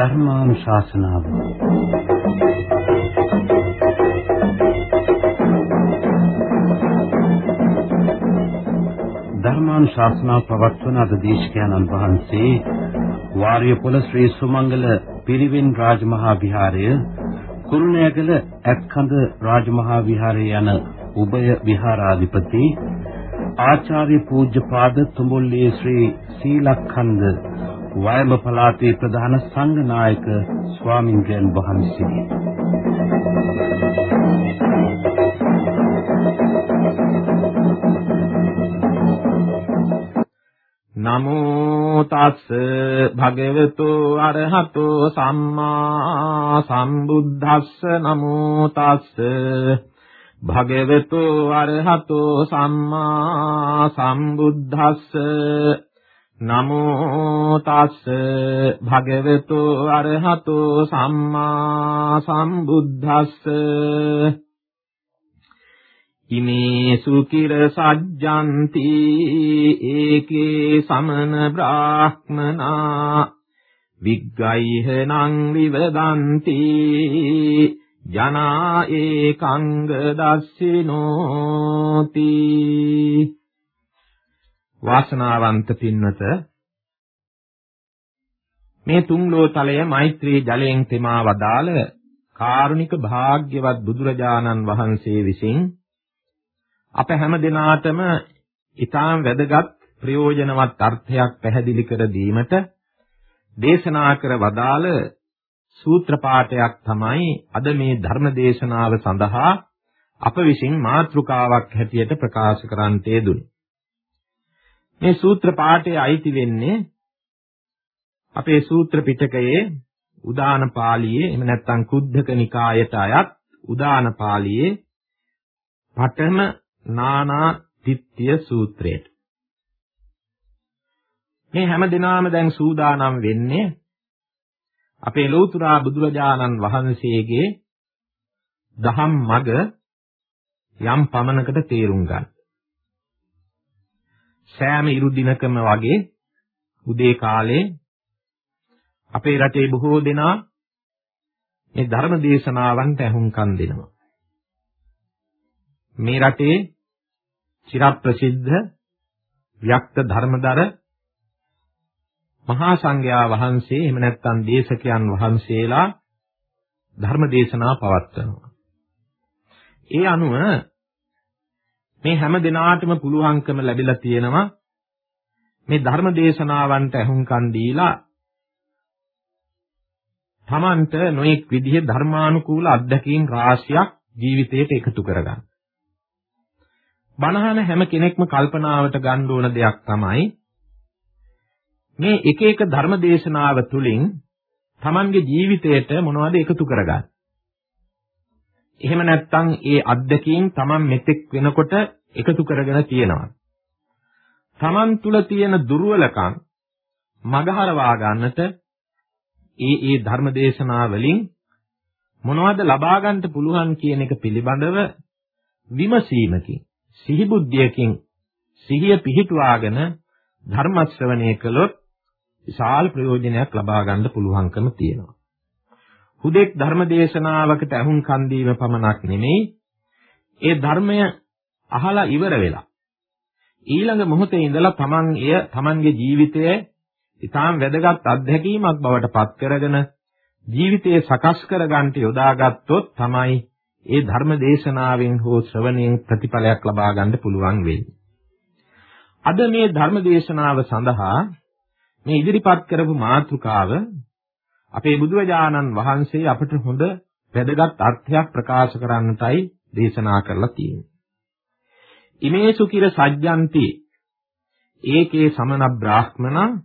ධර්මානුශාසනාව. ධර්මානුශාසනාව පවත්වන අද දේශකයන්න් වහන්සේ වාරියපොළ ශ්‍රී සුමංගල පිරිවෙන් රාජමහා විහාරය කුරුණෑගල ඇත්කඳ රාජමහා විහාරය යන උභය විහාරාධිපති ආචාර්ය පූජ්‍යපාද තුඹුල්ලේ ශ්‍රී සීලක්ඛන්ද වයඹ පළාතේ ප්‍රධාන සංඝ නායක ස්වාමින්ද්‍රයන් වහන්සේ. නමෝ තස් භගවතු අරහතෝ සම්මා සම්බුද්දස්ස. නමෝ තස් භගවතු අරහතෝ සම්මා සම්බුද්දස්ස. නමෝ තස් භගවතු අරහතෝ සම්මා සම්බුද්දස්ස. ඉමේසු කිර සජ්ජಂತಿ ඒකේ සමන බ්‍රාහ්මනා. විග්ගයිහනං විවදಂತಿ ජනා ඒකංග දස්සිනෝති. වාසනාවන්ත පින්වත මේ තුන්ලෝතලය මෛත්‍රී ජලයෙන් තෙමා වදාළ කාරුණික භාග්‍යවත් බුදුරජාණන් වහන්සේ විසින් අප හැම දිනාටම ඊටාම් වැදගත් ප්‍රයෝජනවත් අර්ථයක් පැහැදිලි කර දීමට දේශනා කර වදාළ සූත්‍ර පාඨයක් තමයි අද මේ ධර්ම දේශනාව සඳහා අප විසින් මාතෘකාවක් හැටියට ප්‍රකාශ කරන්නට යෙදුනේ. මේ සූත්‍ර පාඨය අයිති වෙන්නේ අපේ සූත්‍ර පිටකයේ උදාන පාළියේ එහෙම නැත්නම් කුද්ධක නිකායට අයත් උදාන පාළියේ පඨම නානා තිත්‍ය සූත්‍රයට මේ හැම දිනාම දැන් සූදානම් වෙන්නේ අපේ ලෞතුරා බුදුරජාණන් වහන්සේගේ දහම් මග යම් පමණකට තේරුම් ගන්න. සෑම ඉරු දිනකම වගේ උදේ කාලේ අපේ රටේ බොහෝ දෙනා මේ ධර්ම දේශනාවන්ට ඇහුම්කන් දෙනවා. මේ රටේ චිරප්‍රසිද්ධ ව්‍යක්ත ධර්මදර මහා සංඝයා වහන්සේ එහෙම නැත්නම් දේශකයන් වහන්සේලා ධර්ම දේශනා පවත්වනවා. ඒ අනුව මේ හැම දිනාටම පුළුවන්කම ලැබිලා තියෙනවා මේ ධර්ම දේශනාවන්ට ඇහුම්කන් දීලා තමන්ට නොඑක් විදිහේ ධර්මානුකූල අත්දැකීම් රාශියක් ජීවිතයට එකතු කරගන්න. බණහන හැම කෙනෙක්ම කල්පනාවට ගන්න ඕන දෙයක් තමයි මේ එක එක ධර්ම දේශනාව තුළින් තමන්ගේ ජීවිතයට මොනවද එකතු කරගන්නේ. එහෙම නැත්නම් ඒ අත්දැකීම් Taman මෙතෙක් වෙනකොට එකතු කරගෙන තියෙනවා. Taman තුල තියෙන දුර්වලකම් මගහරවා ගන්නට ඒ ඒ ධර්මදේශනා වලින් මොනවද ලබා ගන්නට පුළුවන් කියන එක පිළිබඳව විමසීමකින් සිහිබුද්ධියකින් සිහිය පිහිටුවාගෙන ධර්ම ශ්‍රවණය කළොත් විශාල ප්‍රයෝජනයක් ලබා ගන්න පුළුවන්කම තියෙනවා. හුදෙක් ධර්ම දේශනාවකට ඇහුම්කන් දීම පමණක් නෙමෙයි ඒ ධර්මය අහලා ඉවර වෙලා ඊළඟ මොහොතේ ඉඳලා Taman එය Tamanගේ ජීවිතයේ ඊටාම් වැදගත් අත්දැකීමක් බවට පත් කරගෙන ජීවිතය සකස් කරගන්නට යොදාගත්තොත් තමයි ඒ ධර්ම දේශනාවෙන් හෝ ශ්‍රවණයෙන් ප්‍රතිඵලයක් ලබා ගන්න පුළුවන් වෙන්නේ. අද මේ ධර්ම දේශනාව සඳහා මේ ඉදිරිපත් කරපු මාතෘකාව අපේ බුදුරජාණන් වහන්සේ අපට හොඳ වැදගත් අර්ථයක් ප්‍රකාශ කරන්නටයි දේශනා කරලා තියෙන්නේ. ඉමේසු කිර සජ්ජಂತಿ ඒකේ සමන බ්‍රාහ්මණ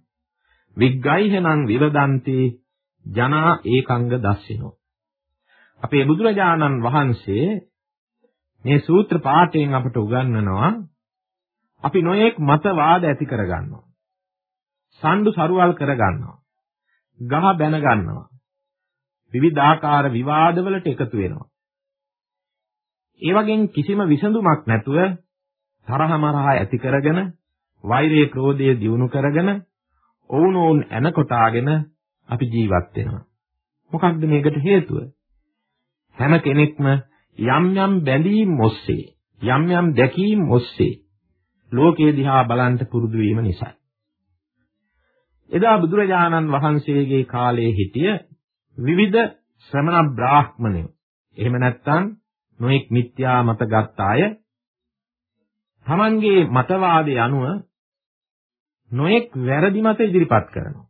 විග්ගයිහනං විරදಂತಿ ජනා ඒකංග දස්සිනෝ. අපේ බුදුරජාණන් වහන්සේ මේ සූත්‍ර පාඨයෙන් අපට උගන්වනවා අපි නොයෙක් මතවාද ඇති කරගන්නවා. සම්ඩු සරුවල් කරගන්නවා. ගහ බැන ගන්නවා. විවිධාකාර විවාදවලට එකතු වෙනවා. ඒ වගේන් කිසිම විසඳුමක් නැතුව තරහ මරහ ඇති කරගෙන වෛරයේ ක්‍රෝධයේ දියුණු කරගෙන ඔවුනෝන් එන කොටාගෙන අපි ජීවත් වෙනවා. මොකක්ද මේකට හේතුව? හැම කෙනෙක්ම යම් යම් බැඳීම් ඔස්සේ යම් යම් දැකීම් ඔස්සේ ලෝකයේ දිහා බලන්න පුරුදු වීම නිසායි. එදා බුදුරජාණන් වහන්සේගේ කාලයේ හිටිය විවිධ ශ්‍රමණ බ්‍රාහ්මණයෝ එහෙම නැත්නම් නොඑක් මිත්‍යා මත ගත්ත අය තමන්ගේ මතවාදයේ අනුව නොඑක් වැරදි මත ඉදිරිපත් කරනවා.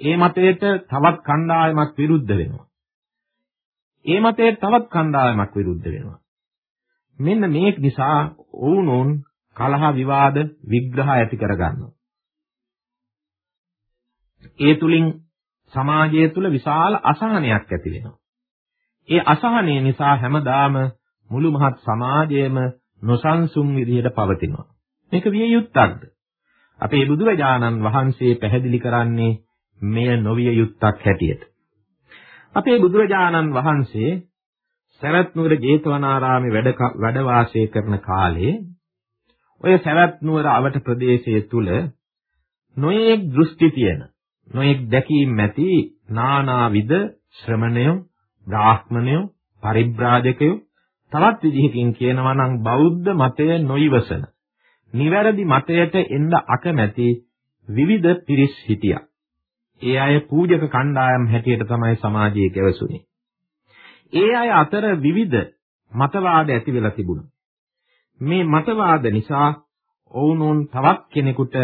ඒ මතයට තවත් කණ්ඩායමක් විරුද්ධ වෙනවා. ඒ මතයට තවත් කණ්ඩායමක් විරුද්ධ වෙනවා. මෙන්න මේ නිසා ඔවුනොන් කලහ විවාද විග්‍රහ ඇති කරගන්නවා. ඒ තුලින් සමාජය තුල විශාල අසහනයක් ඇති වෙනවා. ඒ අසහනය නිසා හැමදාම මුළු මහත් සමාජයම නොසන්සුන් විදිහට පවතිනවා. මේක විය යුත්තක්ද? අපේ බුදුරජාණන් වහන්සේ පැහැදිලි කරන්නේ මෙය නොවිය යුත්තක් හැටියට. අපේ බුදුරජාණන් වහන්සේ සරත් නුවර ජේතවනාරාමේ වැඩ වැඩ වාසය කරන කාලේ ඔය සරත් නුවර අවට ප්‍රදේශයේ තුල නොයෙක් දෘෂ්ටි තියෙන නොයෙක් දැකීම් ඇති නානාවිද ශ්‍රමණයෝ බ්‍රාහ්මණයෝ පරිබ්‍රාජකයෝ තවත් විදිහකින් කියනවා නම් බෞද්ධ මතය නොයිවසන නිවැරදි මතයට එන්න අකමැති විවිධ පිරිස් හිටියා. ඒ අය පූජක කණ්ඩායම් හැටියට තමයි සමාජයේ කැවසුනේ. ඒ අය අතර විවිධ මතවාද ඇති වෙලා තිබුණා. මේ මතවාද නිසා ඔවුනොන් තවත් කෙනෙකුට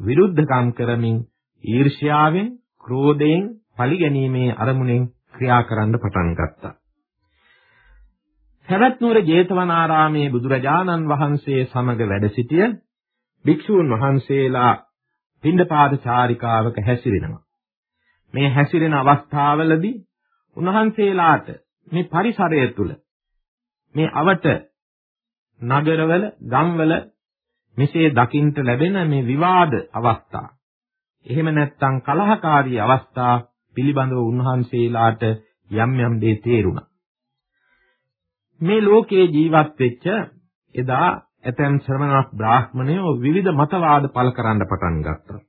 විරුද්ධකම් කරමින් ඊර්ෂ්‍යාවෙන්, ක්‍රෝධයෙන්, පරිගැනීමේ අරමුණෙන් ක්‍රියා කරන්න පටන් ගත්තා. සවැත්නුවර ජේතවනාරාමේ බුදුරජාණන් වහන්සේ සමග වැඩ සිටිය භික්ෂූන් වහන්සේලා පින්ඩපාත චාරිකාවක හැසිරෙනවා. මේ හැසිරෙන අවස්ථාවලදී උන්වහන්සේලාට මේ පරිසරය තුල මේ අවට නගරවල ගම්වල මෙසේ දකින්ට ලැබෙන මේ විවාද අවස්ථා එහෙම නැත්නම් කලහකාරී අවස්ථා පිළිබඳව උන්වහන්සේලාට යම් යම් දේ තේරුණා. මේ ලෝකේ ජීවත් වෙච්ච එදා ඇතැම් ශ්‍රමණ බ්‍රාහ්මණයෝ විවිධ මතවාද පළ කරන්න පටන් ගත්තා.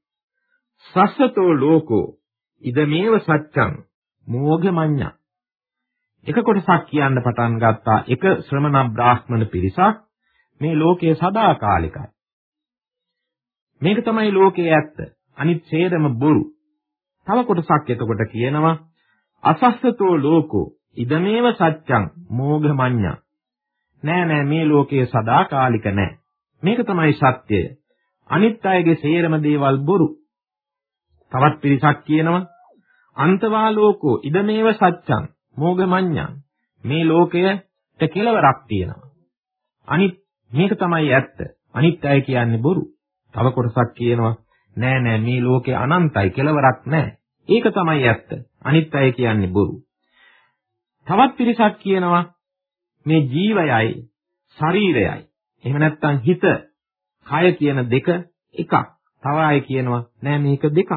සස්සතෝ ලෝකෝ ඉදමේව සත්‍යං මෝඝමඤ්ඤා එක කොටසක් කියන්න පටන් ගත්තා එක ශ්‍රමණ බ්‍රාහ්මණ පිරිසක් මේ ලෝකයේ සදාකාලිකයි මේක තමයි ලෝකයේ ඇත්ත අනිත් සේරම බොරු. තව කොටසක් එතකොට කියනවා අසස්සතෝ ලෝකෝ ඉදමේව සත්‍යං මෝඝමඤ්ඤා නෑ නෑ මේ ලෝකයේ සදාකාලික නෑ. මේක තමයි සත්‍යය. අනිත් අයගේ සේරම දේවල් බොරු. තවත් පිරිසක් කියනවා අන්තවා ලෝකෝ ඉදමේව සත්‍යං මෝඝමඤ්ඤා මේ ලෝකයට කෙලවරක් තියෙනවා. අනිත් මේක තමයි ඇත්ත. අනිත් අය කියන්නේ බොරු. තව කොටසක් කියනවා නෑ නෑ මේ ලෝකේ අනන්තයි කෙලවරක් නෑ. ඒක තමයි ඇත්ත. අනිත් අය කියන්නේ බොරු. තවත් පිරිසක් කියනවා මේ ජීවයයි ශරීරයයි එහෙම නැත්නම් හිත කය කියන දෙක එකක්. තව අය කියනවා නෑ මේක දෙකක්.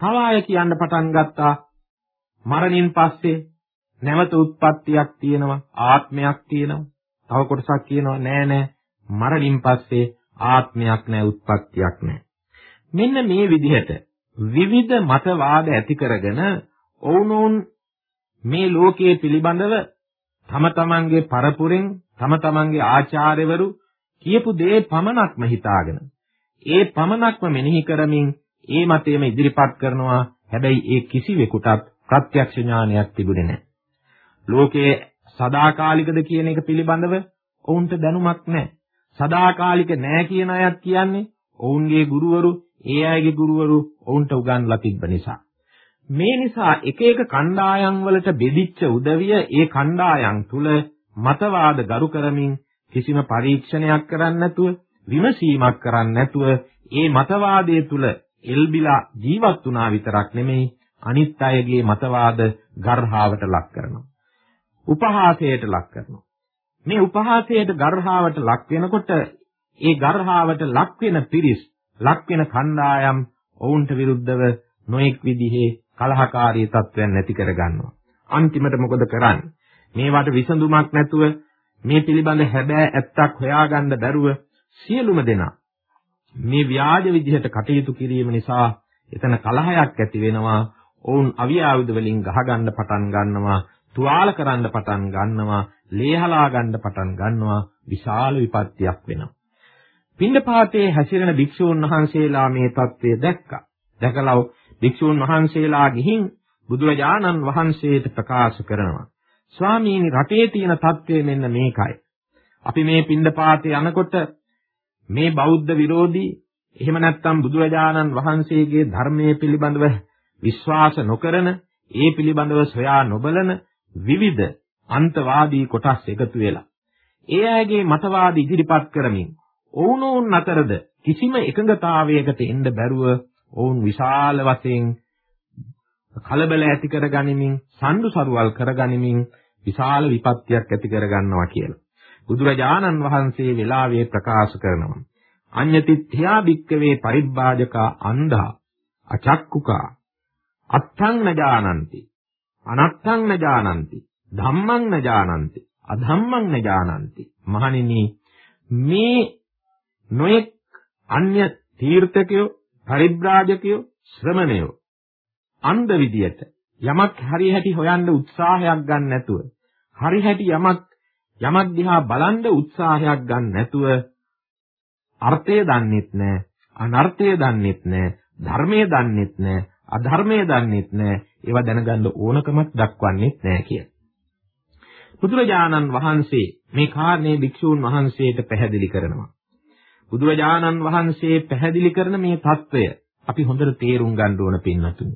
තව අය කියන්න පටන් ගත්තා මරණින් පස්සේ නැවත උත්පත්තියක් තියෙනවා ආත්මයක් තියෙනවා. තව කොටසක් කියනවා නෑ නෑ මරණින් පස්සේ ආත්මයක් නැහැ උත්පත්තියක් නැහැ. මෙන්න මේ විදිහට විවිධ මතවාද ඇති කරගෙන ඔවුනොවුන් මේ ලෝකයේ පිළිබඳව තම තමන්ගේ පරපුරෙන් තම තමන්ගේ ආචාර්යවරු කියපු දේ පමණක්ම හිතාගෙන ඒ පමණක්ම මෙනෙහි කරමින් ඒ මතයම ඉදිරිපත් කරනවා හැබැයි ඒ කිසිවෙකුටත් ප්‍රත්‍යක්ෂ ඥානයක් තිබුණේ නැහැ. ලෝකයේ සදාකාලිකද කියන එක පිළිබඳව ඔවුන්ට දැනුමක් නැහැ. සදාකාලික නෑ කියන අයත් කියන්නේ ඔවුන්ගේ ගුරුවරු ඒ අයගේ ගුරුවරු ඔවුන්ට උගන්ලා තිබ්බ නිසා. මේ නිසා එක එක කණ්ඩායම් වලට බෙදිච්ච උදවිය ඒ කණ්ඩායම් තුල මතවාද ගරු කරමින් කිසිම පරීක්ෂණයක් කරන්නේ නැතුව විමසීමක් කරන්නේ නැතුව ඒ මතවාදයේ තුල එල්බිලා ජීවත් වුණා විතරක් නෙමෙයි අනිත් අයගේ මතවාද ගර්හාවට ලක් කරනවා. උපහාසයට ලක් කරනවා. මේ උපහාසයට ගර්හාවට ලක් වෙනකොට ඒ ගර්හාවට ලක් වෙන පිරිස් ලක් වෙන කණ්ඩායම් ඔවුන්ට විරුද්ධව නොඑක් විදිහේ කලහකාරී තත්ත්වයන් නැති කර ගන්නවා. අන්තිමට මොකද කරන්නේ? මේවට විසඳුමක් නැතුව මේ පිළිබඳ හැබෑ ඇත්තක් හොයාගන්න බැරුව සියලුම දෙනා මේ ව්‍යාජ විදිහට කටයුතු කිරීම නිසා එතන කලහයක් ඇති වෙනවා. ඔවුන් අවියාවුද වලින් ගහගන්න පටන් ගන්නවා, තුවාල කරන්න පටන් ගන්නවා, ලේහලා ගන්න පටන් ගන්නවා, විශාල විපත්තියක් වෙනවා. පින්ඩපාතේ හැසිරෙන භික්ෂූන් වහන්සේලා මේ தත්ත්වය දැක්කා. දැකලා භික්ෂූන් වහන්සේලා ගිහින් බුදුරජාණන් වහන්සේට ප්‍රකාශ කරනවා. ස්වාමීනි රටේ තියෙන தත්ත්වය මෙන්න මේකයි. අපි මේ පින්ඩපාතේ යනකොට මේ බෞද්ධ විරෝධී එහෙම නැත්නම් බුදුරජාණන් වහන්සේගේ ධර්මයේ පිළිබඳව විශ්වාස නොකරන ඒ පිළිබඳව සොයා නොබලන විවිධ අන්තවාදී කොටස් එකතු වෙලා ඒ අයගේ මතවාද ඉදිරිපත් කරමින් ඔවුනොවුන් අතරද කිසිම එකඟතාවයකට එන්න බැරුව ඔවුන් විශාල වශයෙන් කලබල ඇති කර ගනිමින් සම්ඩු සරුවල් කර ගනිමින් විශාල විපත්තියක් ඇති කර ගන්නවා කියලා. බුදුරජාණන් වහන්සේ වෙලාවේ ප්‍රකාශ කරනවා. අඤ්ඤතිත්‍යා භික්කවේ පරිබ්බාජකා අන්ධා අචක්කුකා අත්තං නජානಂತಿ අනත්තං න ජානಂತಿ ධම්මං න ජානಂತಿ අධම්මං න ජානಂತಿ. මහණෙනි මේ නොයෙක් අන්‍ය තීර්ථකයෝ පරිබ්‍රාජකයෝ ශ්‍රමණයෝ අන්ධ විදියට යමක් හරි හැටි හොයන්න උත්සාහයක් ගන්න නැතුව හරි හැටි යමක් යමක් දිහා බලන්න උත්සාහයක් ගන්න නැතුව අර්ථය දන්නෙත් නැහැ අනර්ථය දන්නෙත් නැහැ ධර්මය දන්නෙත් නැහැ අධර්මය දන්නෙත් නැහැ. ඒවා දැනගන්න ඕනකමක් දක්වන්නෙත් නැහැ කියලා. බුදුරජාණන් වහන්සේ මේ කාරණේ භික්ෂූන් වහන්සේට පැහැදිලි කරනවා. බුදුරජාණන් වහන්සේ පැහැදිලි කරන මේ తত্ত্বය අපි හොඳට තේරුම් ගන්න ඕන පින්නතුනි.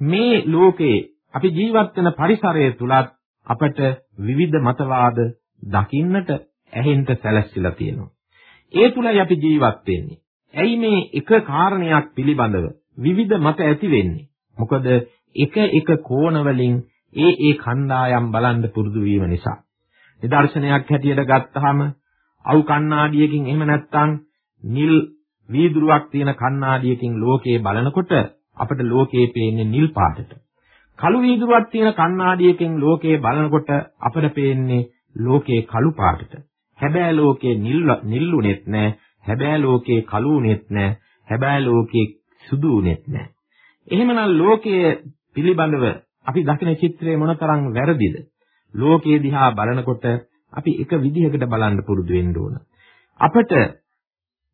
මේ ලෝකේ අපි ජීවත් වෙන පරිසරය තුලත් අපට විවිධ මතවාද දකින්නට ඇහෙන්න සැලැස්තිලා තියෙනවා. ඒ තුලයි අපි ජීවත් වෙන්නේ. ඇයි මේ එක කාරණයක් පිළිබඳව විවිධ මත ඇති වෙන්නේ? මොකද එක එක කෝණ වලින් ඒ ඒ කණ්ඩායම් බලන්න පුරුදු වීම නිසා. නිදර්ශනයක් හැටියට ගත්තාම අවු කණ්ණාඩියකින් එහෙම නැත්නම් නිල් වීදුරුවක් තියෙන කණ්ණාඩියකින් ලෝකේ බලනකොට අපිට ලෝකේ පේන්නේ නිල් පාටට. කළු වීදුරුවක් තියෙන කණ්ණාඩියකින් ලෝකේ බලනකොට අපිට පේන්නේ ලෝකේ කළු පාටට. හැබෑ ලෝකේ නිල් නිල්ුණෙත් නැහැ. හැබෑ ලෝකේ කළුුණෙත් නැහැ. හැබෑ ලෝකේ සුදුුණෙත් නැහැ. එහෙමනම් ලෝකයේ පිළිබඳව අපි දකින චිත්‍රය මොනතරම් වැරදිද? ලෝකයේ දිහා බලනකොට අපි එක විදිහකට බලන්න පුරුදු වෙන්න ඕන. අපට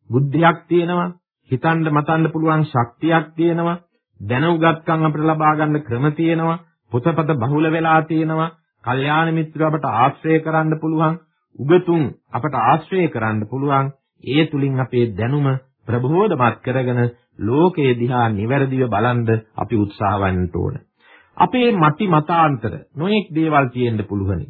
බුද්ධියක් තියෙනවා, හිතන්න මතන්න පුළුවන් ශක්තියක් තියෙනවා, දැනුගත්කම් අපිට ලබා ගන්න ක්‍රම තියෙනවා, පොතපත බහුල වෙලා තියෙනවා, කල්යාණ මිත්‍රව අපට ආශ්‍රය කරන්න පුළුවන්, උගතුන් අපට ආශ්‍රය කරන්න පුළුවන් ඒ තුලින් අපේ දැනුම ප්‍රබෝධමත් කරගෙන ලෝකයේ දිහා නිවැරදිව බලන්ද අපි උත්සාහවන්ට ඕන. අපේ මති මතාන්තර නොඑක් දේවල් තියෙන්න පුළුවනි.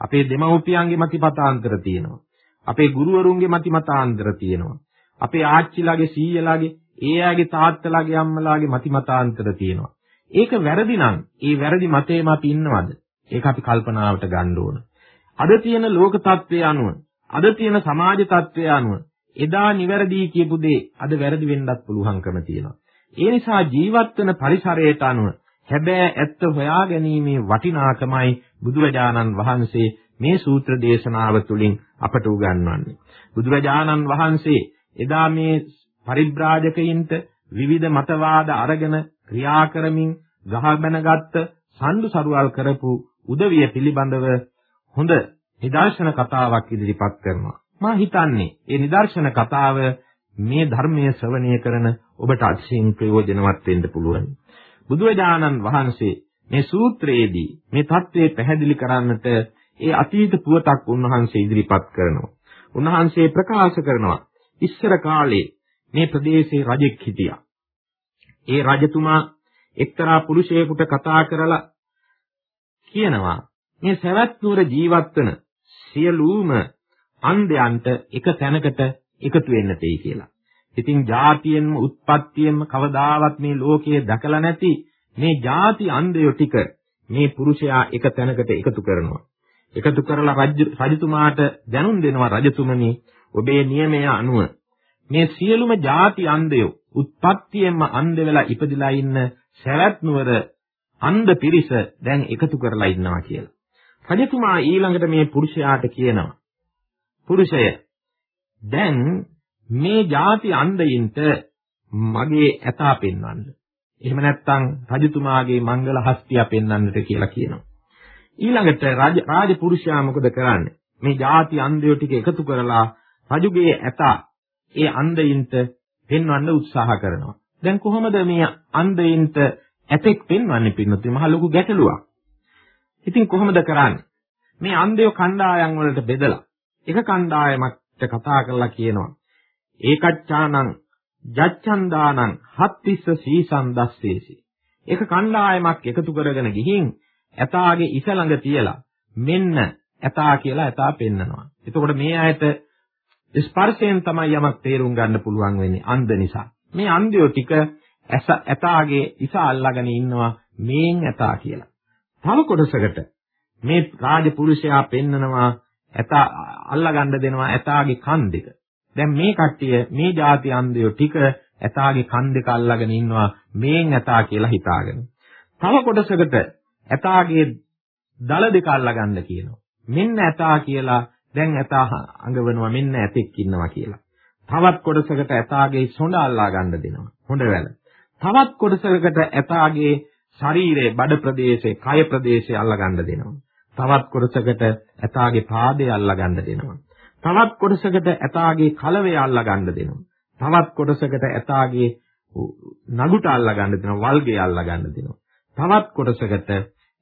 අපේ දෙමව්පියන්ගේ මති මතාන්තර තියෙනවා. අපේ ගුරුවරුන්ගේ මති මතාන්තර තියෙනවා. අපේ ආච්චිලාගේ සීයලාගේ ඒ අයගේ තාත්තලාගේ අම්මලාගේ මති මතාන්තර තියෙනවා. ඒක වැරදි නම් ඒ වැරදි මතේම අපි ඉන්නවද? ඒක අපි කල්පනාවට ගන්න ඕන. අද තියෙන ලෝක තත්ත්වය අනුව අද තියෙන සමාජ තත්ත්වය අනුව එදා නිවැරදි කියපු දේ අද වැරදි වෙන්නත් පුළුවන්කම තියෙනවා. ඒ නිසා ජීවත් වෙන පරිසරයට අනුව හැබැයි ඇත්ත හොයා ගැනීමේ වටිනාකමයි බුදුරජාණන් වහන්සේ මේ සූත්‍ර දේශනාව තුළින් අපට උගන්වන්නේ. බුදුරජාණන් වහන්සේ එදා මේ පරිබ්‍රාජකයින්ට විවිධ මතවාද අරගෙන ක්‍රියා කරමින් ගහබැනගත්ත සම්දු සරුවල් කරපු උදවිය පිළිබඳව හොඳ නිදර්ශන කතාවක් ඉදිරිපත් කරනවා. මා හිතන්නේ මේ නිදර්ශන කතාව මේ ධර්මයේ ශ්‍රවණය කරන ඔබට අතිශයින් ප්‍රයෝජනවත් වෙන්න පුළුවන්. බුදුරජාණන් වහන්සේ මේ සූත්‍රයේදී මේ தત્ත්වය පැහැදිලි කරන්නට ඒ අතීත පුවතක් උන්වහන්සේ ඉදිරිපත් කරනවා. උන්වහන්සේ ප්‍රකාශ කරනවා ඉස්සර කාලේ මේ ප්‍රදේශයේ රජෙක් හිටියා. ඒ රජතුමා එක්තරා පුරුෂයෙකුට කතා කරලා කියනවා මේ සවැත් නුවර ජීවත් වෙන සියලුම අන්ධයන්ට එක තැනකට එකතු වෙන්න තෙයි කියලා. ඉතින් જાතියෙන්ම උත්පත්තියෙන්ම කවදාවත් මේ ලෝකයේ දැකලා නැති මේ ಜಾති අන්ධයෝ ටික මේ පුරුෂයා එක තැනකට එකතු කරනවා. එකතු කරලා රජතුමාට දැනුම් දෙනවා රජතුමනි ඔබේ නියමය අනුව මේ සියලුම ಜಾති අන්ධයෝ උත්පත්තියෙන්ම අන්ධ වෙලා ඉපදිලා ඉන්න සැවැත් නුවර අන්ධ පිරිස දැන් එකතු කරලා ඉන්නවා කියලා. රජතුමා ඊළඟට මේ පුරුෂයාට කියනවා පුරුෂය දැන් මේ ಜಾති අන්දයින්ට මගේ ඇතා පෙන්වන්න. එහෙම නැත්නම් රජතුමාගේ මංගල හස්තිය පෙන්වන්නට කියලා කියනවා. ඊළඟට රාජ රාජ පුරුෂයා මොකද කරන්නේ? මේ ಜಾති අන්දයෝ ටික එකතු කරලා රජුගේ ඇතා ඒ අන්දයින්ට පෙන්වන්න උත්සාහ කරනවා. දැන් කොහොමද මේ අන්දයින්ට ඇතෙක් පෙන්වන්නේ පින්නතුනි මහ ලොකු ගැටලුවක්. ඉතින් කොහොමද කරන්නේ? මේ අන්දයෝ කණ්ඩායම් වලට බෙදලා එක කණ්ඩායමකට කතා කරලා කියනවා. ඒකච්ඡානං ජච්ඡන්දානං හත්තිස්ස සීසන්දස්සේසි. එක කණ්ඩායමක් එකතු කරගෙන ගිහින් ඇතාගේ ඉස ළඟ තියලා මෙන්න ඇතා කියලා ඇතා පෙන්නනවා. එතකොට මේ ඇයට ස්පර්ශයෙන් තමයි යමක් තේරුම් ගන්න පුළුවන් වෙන්නේ අන්ධ නිසා. මේ අන්ධයෝ ටික ඇස ඇතාගේ ඉස අල්ලගෙන ඉන්නවා මේන් ඇතා කියලා. තව කොටසකට මේ රාජපුරුෂයා පෙන්නනවා ඇතා අල්ලගන්න දෙනවා ඇතාගේ කන් දෙක. දැන් මේ කට්ටිය මේ ಜಾති අන්ධයෝ ටික ඇතාගේ කන් දෙක අල්ලගෙන ඉන්නවා මේන් ඇතා කියලා හිතාගෙන. තව කොටසකට ඇතාගේ දල දෙක අල්ලගන්න කියනවා. මෙන්න ඇතා කියලා දැන් ඇතා අඟවනවා මෙන්න ඇතෙක් ඉන්නවා කියලා. තවත් කොටසකට ඇතාගේ සොඬ අල්ලා ගන්න දෙනවා. හොඬ වැල. තවත් කොටසකට ඇතාගේ ශරීරයේ බඩ ප්‍රදේශේ, කය ප්‍රදේශේ අල්ලා ගන්න දෙනවා. තවත් කොටසකට ඇතාගේ පාදේ අල්ලා ගන්න දෙනවා. තවත් කොටසකට ඇතාගේ කලවය අල්ලා ගන්න දෙනවා. තවත් කොටසකට ඇතාගේ නගුට අල්ලා ගන්න දෙනවා, වල්ගේ අල්ලා ගන්න දෙනවා. තවත් කොටසකට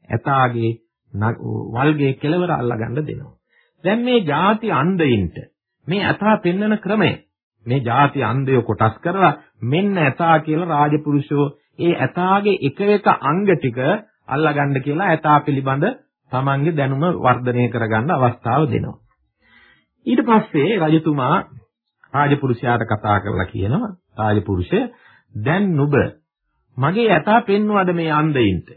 ඇතාගේ වල්ගේ කෙලවර අල්ලා ගන්න දෙනවා. දැන් මේ ಜಾති අන්ධයින්ට මේ ඇතා පෙන්වන ක්‍රමය මේ ಜಾති අන්ධය කොටස් කරලා මෙන්න ඇතා කියලා රාජපුරුෂෝ ඒ ඇතාගේ එක එක අංග ටික අල්ලගන්න කියලා ඇතා පිළිබඳ තමන්ගේ දැනුම වර්ධනය කරගන්න අවස්ථාව දෙනවා. ඊට පස්සේ රජතුමා රාජපුරුෂයාට කතා කරලා කියනවා රාජපුරුෂය දැන් නුඹ මගේ ඇතා පෙන්වවද මේ අන්ධයින්ට?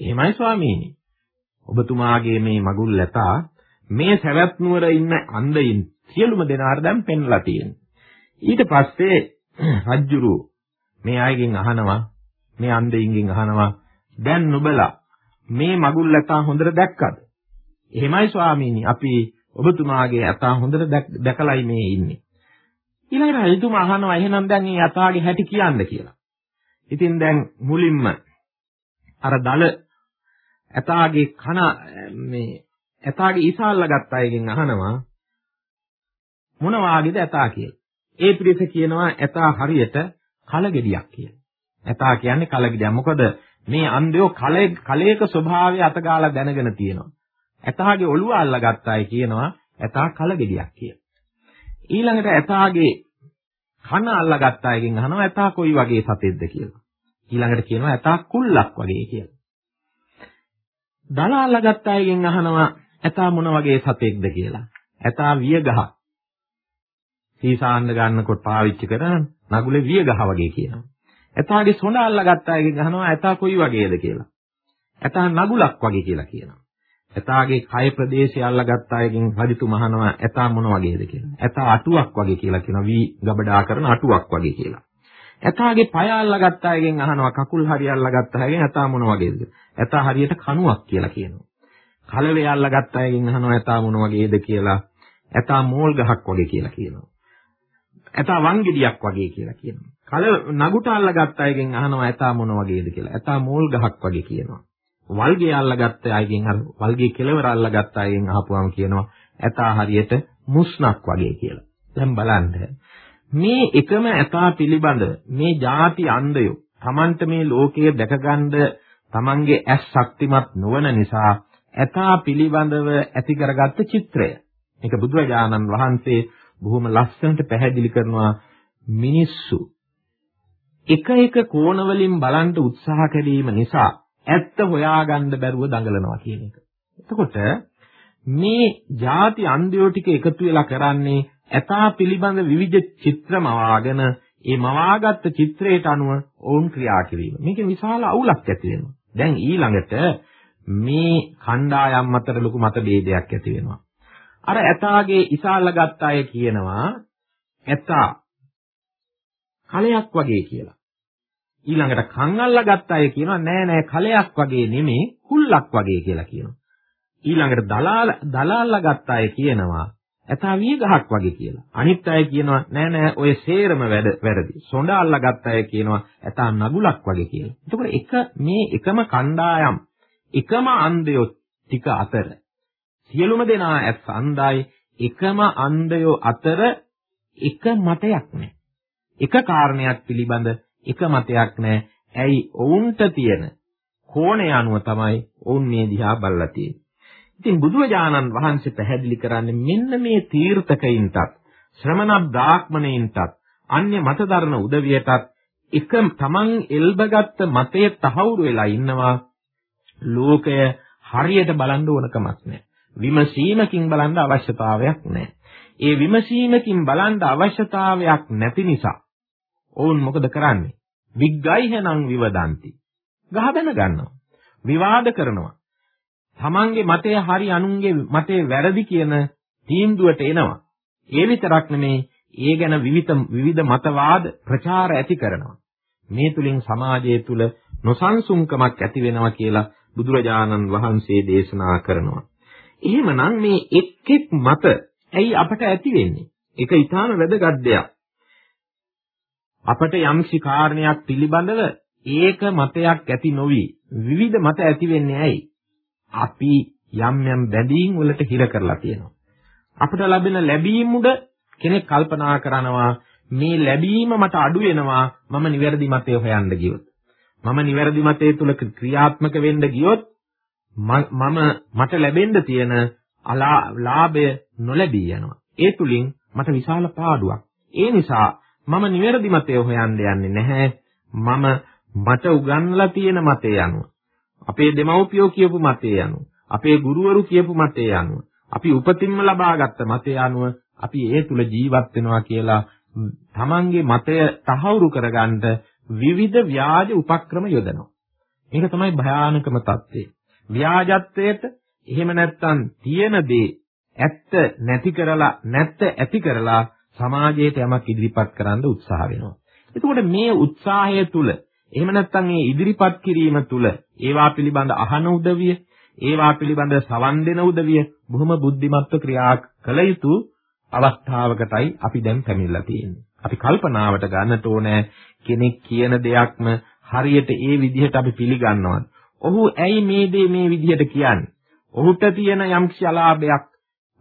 එහෙමයි ස්වාමීනි. ඔබතුමාගේ මේ මගුල් ඇතා මේ සවැත් නුවර ඉන්න අන්ධයින් සියලුම දෙනාට දැන් පෙන්ලා තියෙනවා. ඊට පස්සේ රජ්ජුරු මේ අයගෙන් අහනවා මේ අන්ධයින්ගෙන් අහනවා දැන් නුඹලා මේ මගුල් ඇතා හොඳට දැක්කද? එහෙමයි ස්වාමීනි අපි ඔබතුමාගේ ඇතා හොඳට දැකලයි මේ ඉන්නේ. ඊළඟට රජතුමා අහනවා එහෙනම් දැන් මේ ඇතාගේ හැටි කියන්න කියලා. ඉතින් දැන් මුලින්ම අර දල ඇතාගේ කන මේ ඇතාගේ ඉසාල්ලා ගත්ත අයගෙන් අහනවා මොන වාගේද ඇතා කියලා. ඒ පිරිස කියනවා ඇතා හරියට කලගෙඩියක් කියලා. ඇතා කියන්නේ කලගෙඩියක්. මොකද මේ අන්ධයෝ කලේ කලයක ස්වභාවය අතගාලා දැනගෙන තියෙනවා. ඇතාගේ ඔළුව අල්ලගත්ත අය කියනවා ඇතා කලගෙඩියක් කියලා. ඊළඟට ඇතාගේ කන අල්ලගත්ත අයගෙන් අහනවා ඇතා කොයි වගේ සතෙක්ද කියලා. ඊළඟට කියනවා ඇතා කුල්ලක් වගේ කියලා. දල අල්ලගත්ත අයගෙන් අහනවා ඇතා මොන වගේ සතෙක්ද කියලා. ඇතා වියගහ. සීසාන්න ගන්නකොට පාවිච්චි කරන නගුලේ වියගහ වගේ කියනවා. ඇතාගේ සොඬ අල්ලගත්ත අයගෙන් අහනවා ඇතා කොයි වගේද කියලා. ඇතා නගුලක් වගේ කියලා කියනවා. ඇතාගේ කය ප්‍රදේශය අල්ලගත්ත අයගෙන් රජතුමා අහනවා ඇතා මොන වගේද කියලා. ඇතා අටුවක් වගේ කියලා කියනවා. වී ගබඩා කරන අටුවක් වගේ කියලා. ඇතාගේ පය අල්ලගත්ත අයගෙන් අහනවා කකුල් හරිය අල්ලගත්ත අයගෙන් ඇතා මොන වගේද? ඇතා හරියට කණුවක් කියලා කියනවා. කලවේ අල්ලගත්ත අයගෙන් අහනවා ඇතා මොන වගේද කියලා. ඇතා මෝල් ගහක් වගේ කියලා කියනවා. ඇතා වංගෙඩියක් වගේ කියලා කියනවා. කල නගුට අල්ලගත්ත අයගෙන් අහනවා ඇතා මොන වගේද කියලා. ඇතා මෝල් ගහක් වගේ කියනවා. වල්ගේ අල්ලගත්ත අයගෙන් අර වල්ගේ කෙලවර අල්ලගත්ත අයගෙන් අහපුවම කියනවා ඇතා හරියට මුස්නක් වගේ කියලා. දැන් බලන්න මේ එකම ඇතා පිළිබඳ මේ ಜಾති අන්ධයෝ Tamanට මේ ලෝකයේ දැකගන්න Tamanගේ ඇස් ශක්තිමත් නොවන නිසා ඇතා පිළිබඳව ඇති කරගත්ත චිත්‍රය. මේක බුදුරජාණන් වහන්සේ බොහොම ලස්සනට පැහැදිලි කරනවා මිනිස්සු එක එක කෝණ වලින් බලන්න උත්සාහ කිරීම නිසා ඇත්ත හොයාගන්න බැරුව දඟලනවා කියන එක. එතකොට මේ ಜಾති අන්ධයෝ ටික එකතු වෙලා කරන්නේ ඇතා පිළිබඳ විවිධ චිත්‍ර මවාගෙන ඒ මවාගත්ත චිත්‍රයට අනුව ඔවුන් ක්‍රියා කිරීම. මේකේ විශාල අවුලක් ඇති වෙනවා. දැන් ඊළඟට මේ කණ්ඩායම් අතර ලොකු මත ભેදයක් ඇති වෙනවා. අර ඇතාගේ ඉසාල්ලාගත් අය කියනවා ඇතා කලයක් වගේ කියලා. ඊළඟට කන් අල්ලගත් අය කියනවා නෑ නෑ කලයක් වගේ නෙමේ හුල්ලක් වගේ කියලා කියනවා. ඊළඟට දලාල දලාල්ලාගත් අය කියනවා ඇතා වී ගහක් වගේ කියලා. අනිත් අය කියනවා නෑ නෑ ඔය සේරම වැඩ වැරදි. සොඬ අල්ලගත් අය කියනවා ඇතා නගුලක් වගේ කියලා. එතකොට එක මේ එකම කණ්ඩායම් එකම අන්ධයෝ ටික අතර සියලුම දෙනා ඇත් අන්ධයි එකම අන්ධයෝ අතර එක මතයක් නැහැ. එක කාරණයක් පිළිබඳ එක මතයක් නැහැ. ඇයි ඔවුන්ට තියෙන කෝණය අනුව තමයි ඔවුන් මේ දිහා බලලා තියෙන්නේ. ඉතින් බුදුරජාණන් වහන්සේ පැහැදිලි කරන්නේ මෙන්න මේ තීර්ථකයින්ටත් ශ්‍රමණ බ්‍රාහ්මණයින්ටත් අන්‍ය මතදරන උදවියටත් එක තමන් එල්බගත්ත මතය තහවුරු වෙලා ඉන්නවා ලෝකය හරියට බලන්න ඕනකමක් නැහැ. විමසීමකින් බලන්න අවශ්‍යතාවයක් නැහැ. ඒ විමසීමකින් බලන්න අවශ්‍යතාවයක් නැති නිසා ඔවුන් මොකද කරන්නේ? විග්ගයිහනං විවදಂತಿ. ගහ බැන ගන්නවා. විවාද කරනවා. තමන්ගේ මතය හරි අනුන්ගේ මතය වැරදි කියන තීන්දුවට එනවා. ඒ විතරක් නෙමේ ඒ ගැන විවිධ විවිධ මතවාද ප්‍රචාර ඇති කරනවා. මේ තුලින් සමාජය තුල නොසන්සුන්කමක් ඇති වෙනවා කියලා බුදුරජාණන් වහන්සේ දේශනා කරනවා. එහෙමනම් මේ එක් එක් මත ඇයි අපට ඇති වෙන්නේ? ඒක ඊටාම වැදගත් දෙයක්. අපට යම්සි කාරණයක් පිළිබඳව ඒක මතයක් ඇති නොවි විවිධ මත ඇති වෙන්නේ ඇයි? අපි යම් යම් බැඳීම් වලට හිර කරලා තියෙනවා. අපට ලැබෙන ලැබීම් උඩ කෙනෙක් කල්පනා කරනවා මේ ලැබීම මට අඩු වෙනවා මම නිවැරදි මතය හොයන්න ගියොත්. මම නිවැරදි මතය තුල ක්‍රියාත්මක වෙන්න ගියොත් මම මට ලැබෙන්න තියෙන ලාභය නොලැබී යනවා. ඒ තුලින් මට විශාල පාඩුවක්. ඒ නිසා මම නිවැරදි මතය හොයන්න යන්නේ නැහැ. මම මට උගන්ලා තියෙන මතය අනුව අපේ දෙමව්පියෝ කියපු මතය අනුව අපේ ගුරුවරු කියපු මතය අනුව අපි උපතින්ම ලබාගත් මතය අනුව අපි ඒ තුල ජීවත් වෙනවා කියලා තමන්ගේ මතය තහවුරු කරගන්න විවිධ ව්‍යාජ උපක්‍රම යොදනවා. ඒක තමයි භයානකම தත්ත්වය. ව්‍යාජත්වයට එහෙම නැත්නම් තියෙන දේ ඇත්ත නැති කරලා නැත්ත ඇති කරලා සමාජයට යමක් ඉදිරිපත් කරන්න උත්සාහ වෙනවා. එතකොට මේ උත්සාහය තුල එහෙම නැත්නම් මේ ඉදිරිපත් කිරීම තුල ඒවා පිළිබඳ අහන උදවිය, ඒවා පිළිබඳ සවන් දෙන උදවිය බොහොම බුද්ධිමත්ව ක්‍රියා කළ යුතු අවස්ථාවකටයි අපි දැන් පැමිණලා තියෙන්නේ. අපි කල්පනාවට ගන්නට ඕනේ කෙනෙක් කියන දෙයක්ම හරියට ඒ විදිහට අපි පිළිගන්නවා. ඔහු ඇයි මේ දේ මේ විදිහට කියන්නේ? ඔහුට තියෙන යම්කිසි අලාභයක්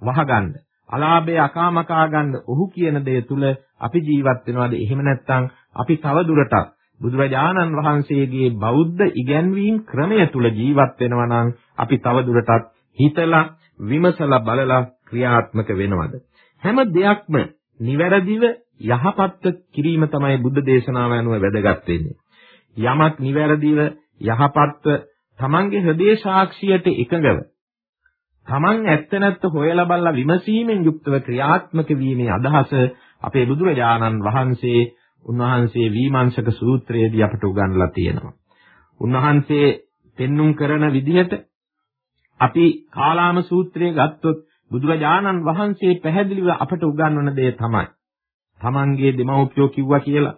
වහගන්න. අලාභය අකාමකා ගන්න ඔහු කියන දේ තුල අපි ජීවත් වෙනවාද? එහෙම නැත්නම් අපි තව දුරටත් බුදුරජාණන් වහන්සේගේ බෞද්ධ ඉගැන්වීම් ක්‍රමය තුල ජීවත් වෙනවා නම් අපි තව දුරටත් හිතලා විමසලා බලලා ක්‍රියාත්මක වෙනවද? හැම දෙයක්ම නිවැරදිව යහපත් කිරීම තමයි බුද්ධ දේශනාව අනුව වැදගත් වෙන්නේ. යමක් නිවැරදිව යහපත්ව තමන්ගේ හෘදේ සාක්ෂියට එකඟව තමන් ඇත්ත නැත්ත හොයලා බලලා විමසීමෙන් යුක්තව ක්‍රියාත්මක වීමේ අදහස අපේ බුදුරජාණන් වහන්සේ උන්වහන්සේ විමර්ශක සූත්‍රයේදී අපට උගන්වලා තියෙනවා. උන්වහන්සේ පෙන්눔 කරන විදිහට අපි කාලාම සූත්‍රය ගත්තොත් බුදුරජාණන් වහන්සේ පැහැදිලිව අපට උගන්වන දේ තමයි තමන්ගේ දෙමව්පියෝ කිව්වා කියලා,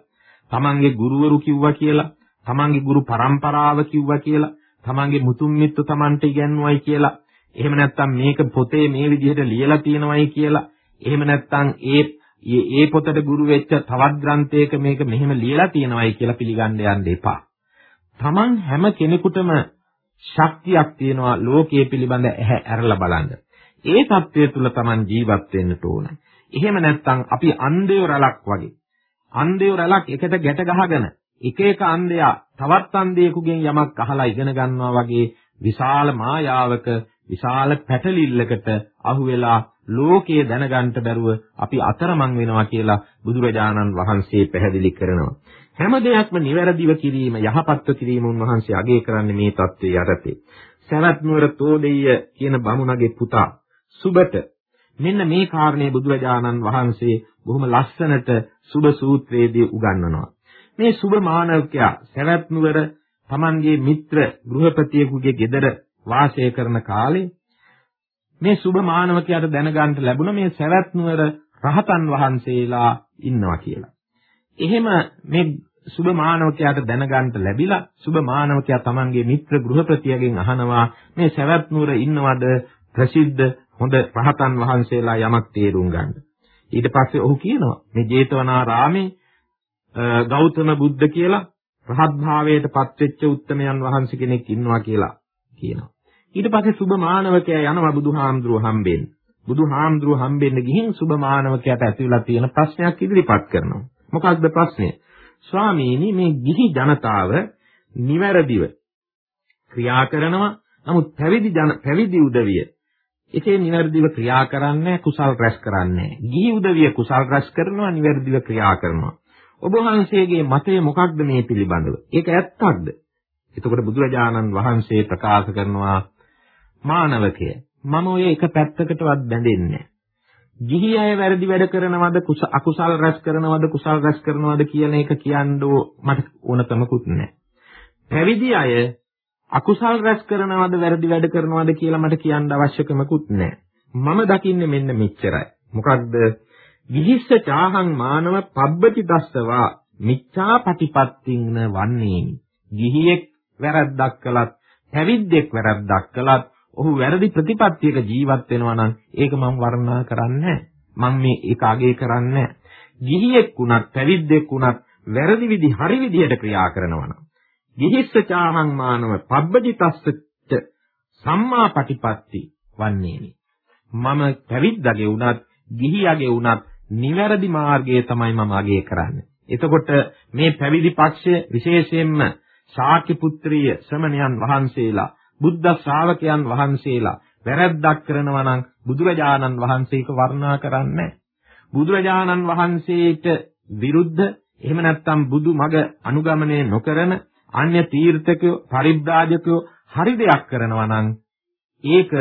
තමන්ගේ ගුරුවරු කිව්වා කියලා, තමන්ගේ ගුරු පරම්පරාව කිව්වා කියලා, තමන්ගේ මුතුන් මිත්තු තමන්ට ඉගැන්වුවයි කියලා, එහෙම නැත්නම් මේක පොතේ මේ විදිහට ලියලා තියෙනවයි කියලා, එහෙම නැත්නම් ඒ ඒ පොතට ගුරු වෙච්ච තවත් ග්‍රන්ථයක මේක මෙහෙම ලියලා තියෙනවයි කියලා පිළිගන්න යන්න එපා. තමන් හැම කෙනෙකුටම ශක්තියක් තියෙනවා ලෝකයේ පිළිබඳ ඇහැ ඇරලා බලන්න. ඒ தත්වය තුල තමන් ජීවත් වෙන්න ඕනේ. එහෙම නැත්නම් අපි අන්ධයෝ රැලක් වගේ. අන්ධයෝ රැලක් එකට ගැට ගහගෙන එක එක අන්ධයා තවත් අන්ධයෙකුගෙන් යමක් අහලා ඉගෙන ගන්නවා වගේ විශාල මායාවක විශාල පැටලිල්ලකට අහු වෙලා ලෝකයේ දැනගන්න බැරුව අපි අතරමං වෙනවා කියලා බුදුරජාණන් වහන්සේ පැහැදිලි කරනවා. හැම දෙයක්ම නිවැරදිව කිරීම යහපත්ව කිරීම උන්වහන්සේ අගය කරන්නේ මේ தත්ත්වයේ යටතේ. සවැත් නුවර තෝදෙය කියන බමුණගේ පුතා සුබට මෙන්න මේ කාරණේ බුදුරජාණන් වහන්සේ බොහොම ලස්සනට සුබ සූත්‍රයේදී උගන්වනවා. මේ සුබ මානවකයා සවැත් නුවර Tamanගේ මිත්‍ර ගෘහපතියෙකුගේ ගෙදර වාසය කරන කාලේ මේ සුබ මානවකයාට දැනගන්න ලැබුණ මේ සවැත් නුවර රහතන් වහන්සේලා ඉන්නවා කියලා. එහෙම මේ සුබ මානවකයාට දැනගන්න ලැබිලා සුබ මානවකයා Tamanගේ මිත්‍ර ගෘහපතියගෙන් අහනවා මේ සවැත් නුවර ඉන්නවද ප්‍රසිද්ධ හොඳ රහතන් වහන්සේලා යමක් තේරුම් ගන්න. ඊට පස්සේ ඔහු කියනවා මේ ජේතවනාරාමේ ගෞතම බුද්ධ කියලා රහත් භාවයට පත්වෙච්ච උත්තමයන් වහන්සේ කෙනෙක් ඉන්නවා කියලා කියනවා. ඊට පස්සේ සුබ මානවකයා යනවා බුදුහාමුදුරුව හම්බෙන්න. බුදුහාමුදුරුව හම්බෙන්න ගිහින් සුබ මානවකයාට ඇතිවලා තියෙන ප්‍රශ්නයක් ඉදිරිපත් කරනවා. මොකක්ද ප්‍රශ්නය? ස්වාමීනි මේ ගිහි ජනතාව නිවැරදිව ක්‍රියා කරනවා. නමුත් පැවිදි ජන පැවිදි උදවිය එසේ නිවැරදිව ක්‍රියා කරන්නේ කුසල් රැස් කරන්නේ. ගිහි උදවිය කුසල් රැස් කරනවා නිවැරදිව ක්‍රියා කරනවා. ඔබ වහන්සේගේ මතය මොකක්ද මේ පිළිබඳව? ඒක ඇත්තක්ද? එතකොට බුදුරජාණන් වහන්සේ ප්‍රකාශ කරනවා මානවකය මම ඔය එක පැත්තකටවත් බැඳෙන්නේ නැහැ. ගිහි අය වැරදි වැඩ කරනවද අකුසල් රැස් කරනවද කුසල් රැස් කරනවද කියන එක කියන්නෝ මට ඕනකමකුත් නැහැ. පැවිදි අය අකුසල් රැස් කරනවද වැරදි වැඩ කරනවද කියලා මට කියන්න අවශ්‍යකමකුත් නැහැ. මම දකින්නේ මෙන්න මෙච්චරයි. මොකද්ද? විහිස්ස චාහං මානව පබ්බති දස්සවා මිච්ඡා ප්‍රතිපත්තින්න වන්නේමි. ගිහියෙක් වැරද්දක් කළත්, පැවිද්දෙක් වැරද්දක් කළත් ඔහු වැරදි ප්‍රතිපත්තියක ජීවත් වෙනවා නම් ඒක මම වර්ණනා කරන්නේ මම මේ ඒක අගය කරන්නේ ගිහියෙක් වුණත් පැවිද්දෙක් වුණත් වැරදි විදි හරි විදියට ක්‍රියා කරනවා නම් ගිහිස්ස චාහං මානව පබ්බජිතස්සච්ච සම්මා පටිපත්ති වන්නේනි මම පැවිද්දගේ වුණත් ගිහියගේ වුණත් නිවැරදි මාර්ගය තමයි මම අගය කරන්නේ. එතකොට මේ පැවිදි පක්ෂය විශේෂයෙන්ම ශාක්‍ය පුත්‍රිය ශ්‍රමණයන් වහන්සේලා බුද්ධ ශ්‍රාවකයන් වහන්සේලා වැරැද්දක් කරනවා නම් බුදුරජාණන් වහන්සේක වර්ණනා කරන්නේ බුදුරජාණන් වහන්සේට විරුද්ධ එහෙම නැත්නම් බුදු මග අනුගමනය නොකරන අන්‍ය තීර්ථකයෝ පරිබ්‍රාජකයෝ හරි දෙයක් කරනවා නම් ඒක